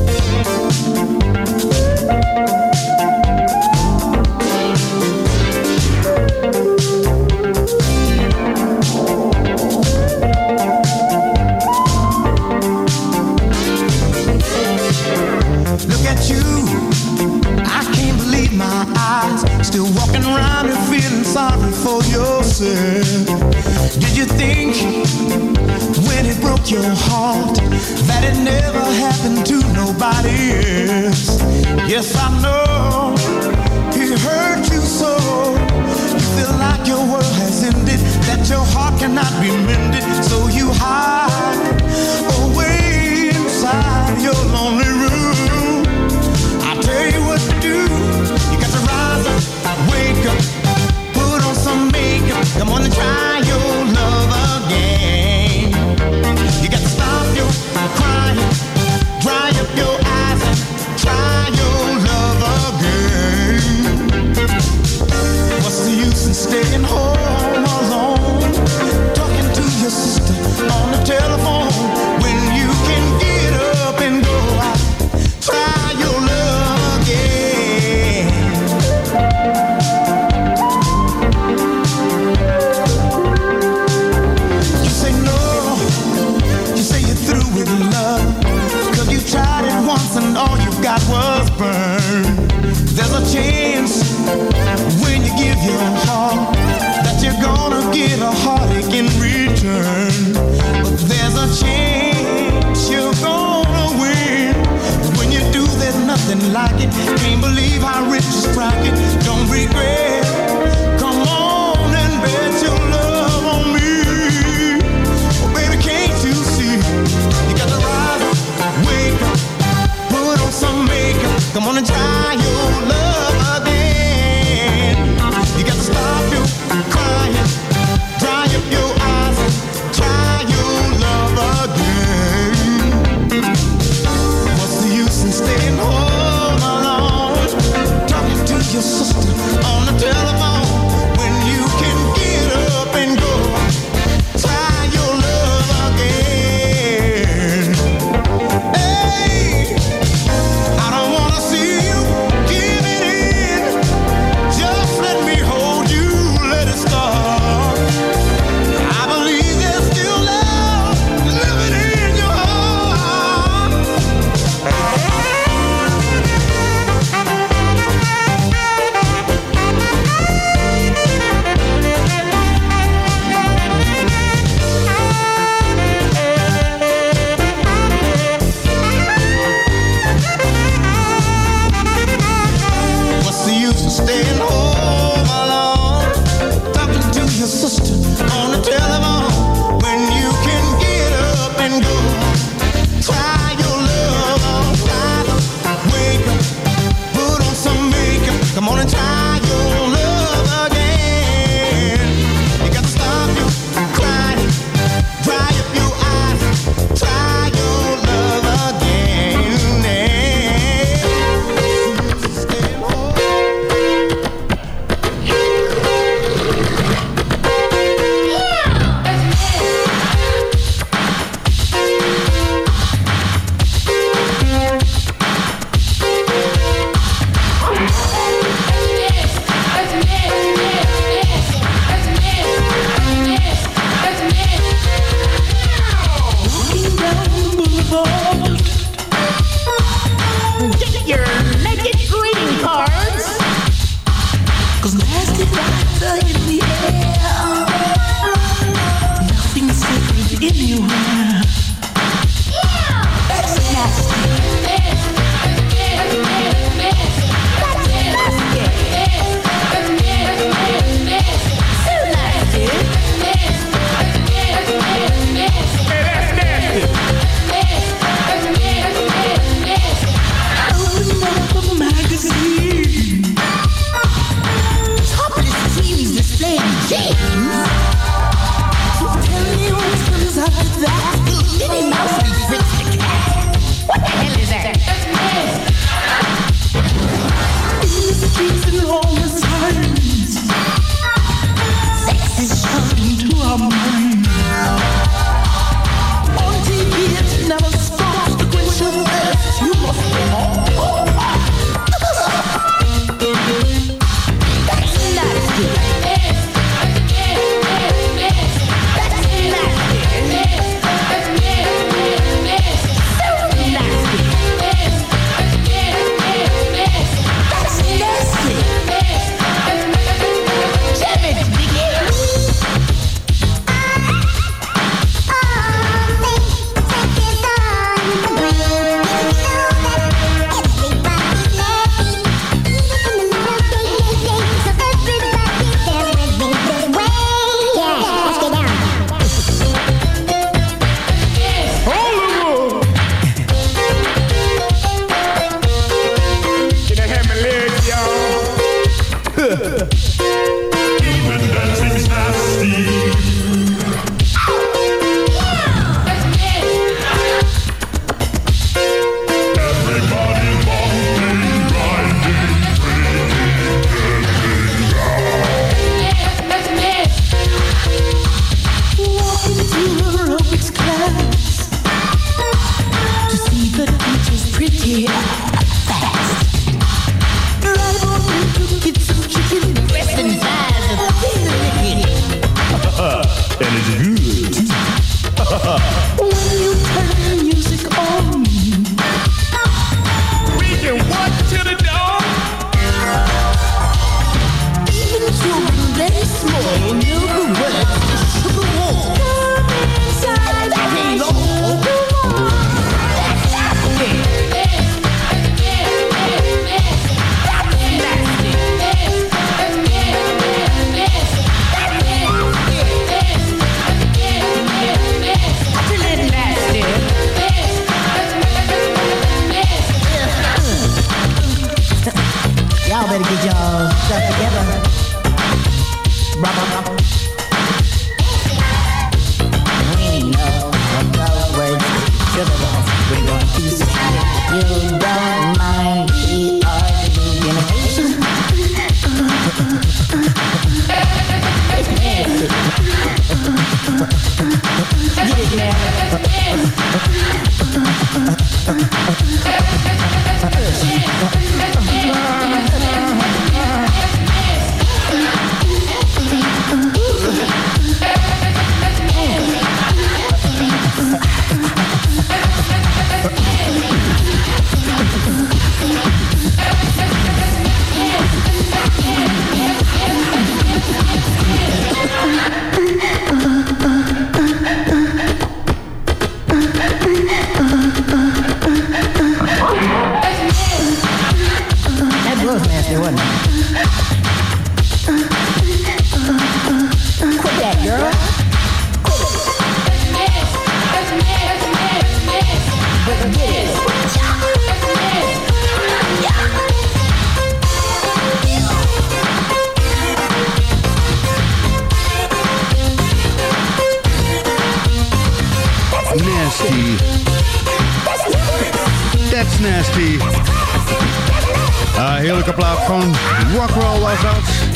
Speaker 4: Was
Speaker 6: dat.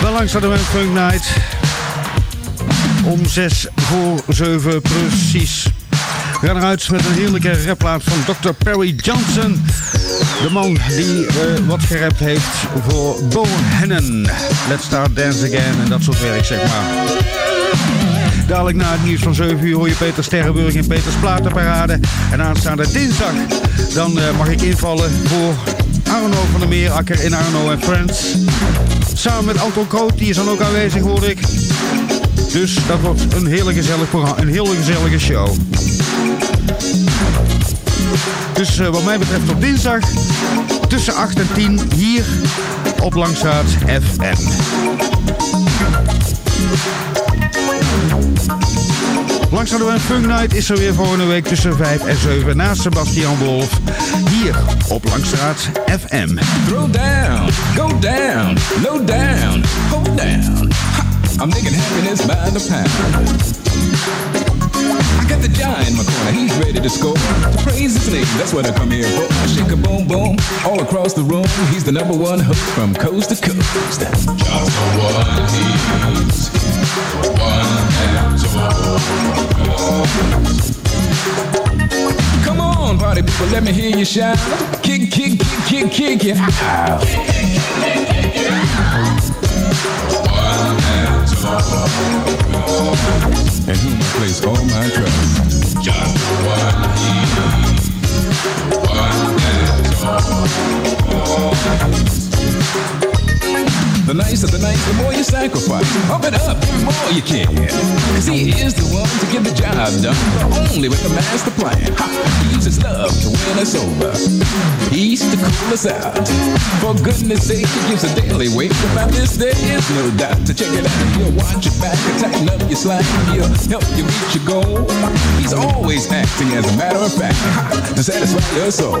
Speaker 6: Wel langs hadden we een Night. Om 6 voor 7 precies. We gaan eruit met een heerlijke rapplaat van Dr. Perry Johnson. De man die eh, wat gerapt heeft voor Bo Hennen. Let's Start Dance Again en dat soort werk, zeg maar. Dadelijk na het nieuws van 7 uur hoor je Peter Sterrenburg in Peters Platenparade. En aanstaande dinsdag dan eh, mag ik invallen voor Arno van der Meerakker in Arno en Friends. Samen met Anton Kroot, die is dan ook aanwezig hoor ik. Dus dat wordt een hele gezellig programma, een hele gezellige show. Dus eh, wat mij betreft op dinsdag tussen 8 en 10 hier op Langstraat FM. We een Funk Night is er weer volgende week tussen 5 en 7 naast Sebastian Wolf. Hier op Langstraat FM.
Speaker 3: Throw down, go down, low down, hold down. Ha, I'm making happiness by the pound. I got the giant in my corner, he's ready to score. To praise his name, that's what I come here for. I shake a boom boom all across the room. He's the number one hook from coast to coast. Just the one he's one Come on, party people, let me hear you shout. Kick, kick, kick, kick, kick it out. One and two. And whom I place all my trust. Just one key. One and all. The nicer the night, the more you sacrifice. Up it up, the more you can. Cause he is the one to get the job done. The only with the master plan. Ha! He uses love to win us over. He's to cool us out. For goodness sake, he gives a daily wake. About this, there is no doubt. To check it out, he'll watch your back tighten up your slack. He'll help you reach your goal. He's always acting as a matter of fact. Ha! To satisfy your soul.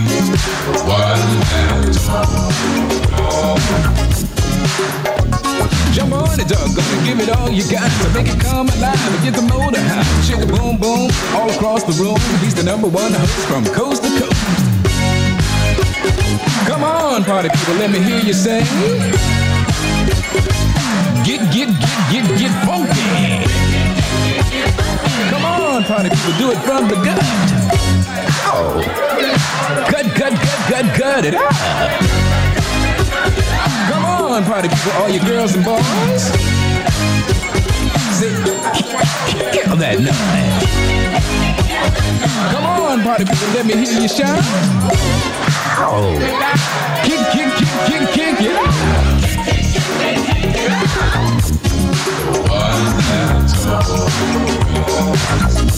Speaker 3: Jump on it, dog, gonna give it all you got to make it come alive and get the motor hot. Shake a boom boom, all across the room. He's the number one host from coast to coast. Come on, party people, let me hear you say. Get, get, get, get, get funky. Come on, party people, do it from the gut. Oh. Cut, cut, cut, cut, cut it out. Come on, party people, all you girls and boys. Say, kill that noise. Come on, party people, let me hear you shout. Oh. Kick, kick, kick, kick, kick it out. One that's all.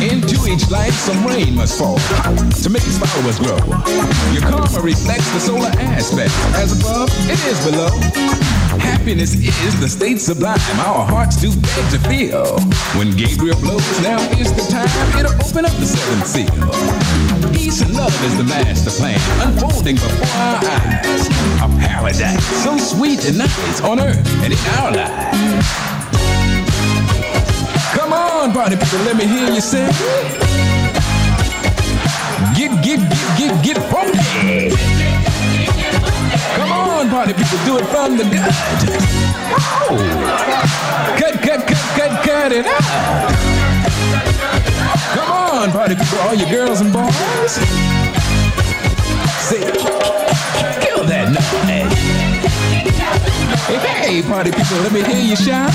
Speaker 3: Into each life some rain must fall to make its followers grow. Your karma reflects the solar aspect. As above, it is below. Happiness is the state sublime. Our hearts do beg to feel. When Gabriel blows, now is the time. It'll open up the seventh seal. Peace and love is the master plan unfolding before our eyes. A paradise so sweet and nice on earth and in our lives. Come on, party people, let me hear you say. Get, get, get, get, get funky. On, party people, do it from the gut. Oh. Cut, cut, cut, cut, cut it out. Come on, party people, all you girls and boys. Say, kill that noise. Hey, party people, let me hear you shout.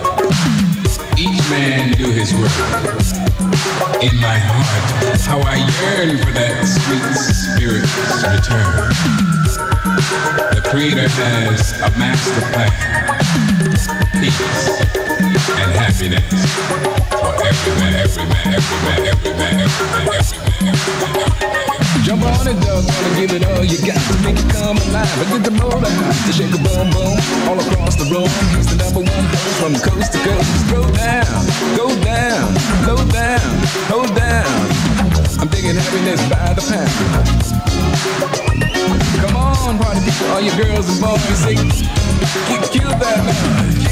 Speaker 3: Man do his work. In my heart, how I yearn for that sweet spirit's return. The Creator has a master plan. Peace and happiness for every man, every man, every man, every man, every man, every man, every man, every man. Jump on it, dog, wanna give it all you got to make it come alive. I get the motor hot to shake a boom boom all across the room. He's the number one from coast to coast. Go down, go down, low down, hold down. I'm digging happiness by the pound. Come on, party people, all you girls and boys, say, kill, kill that noise.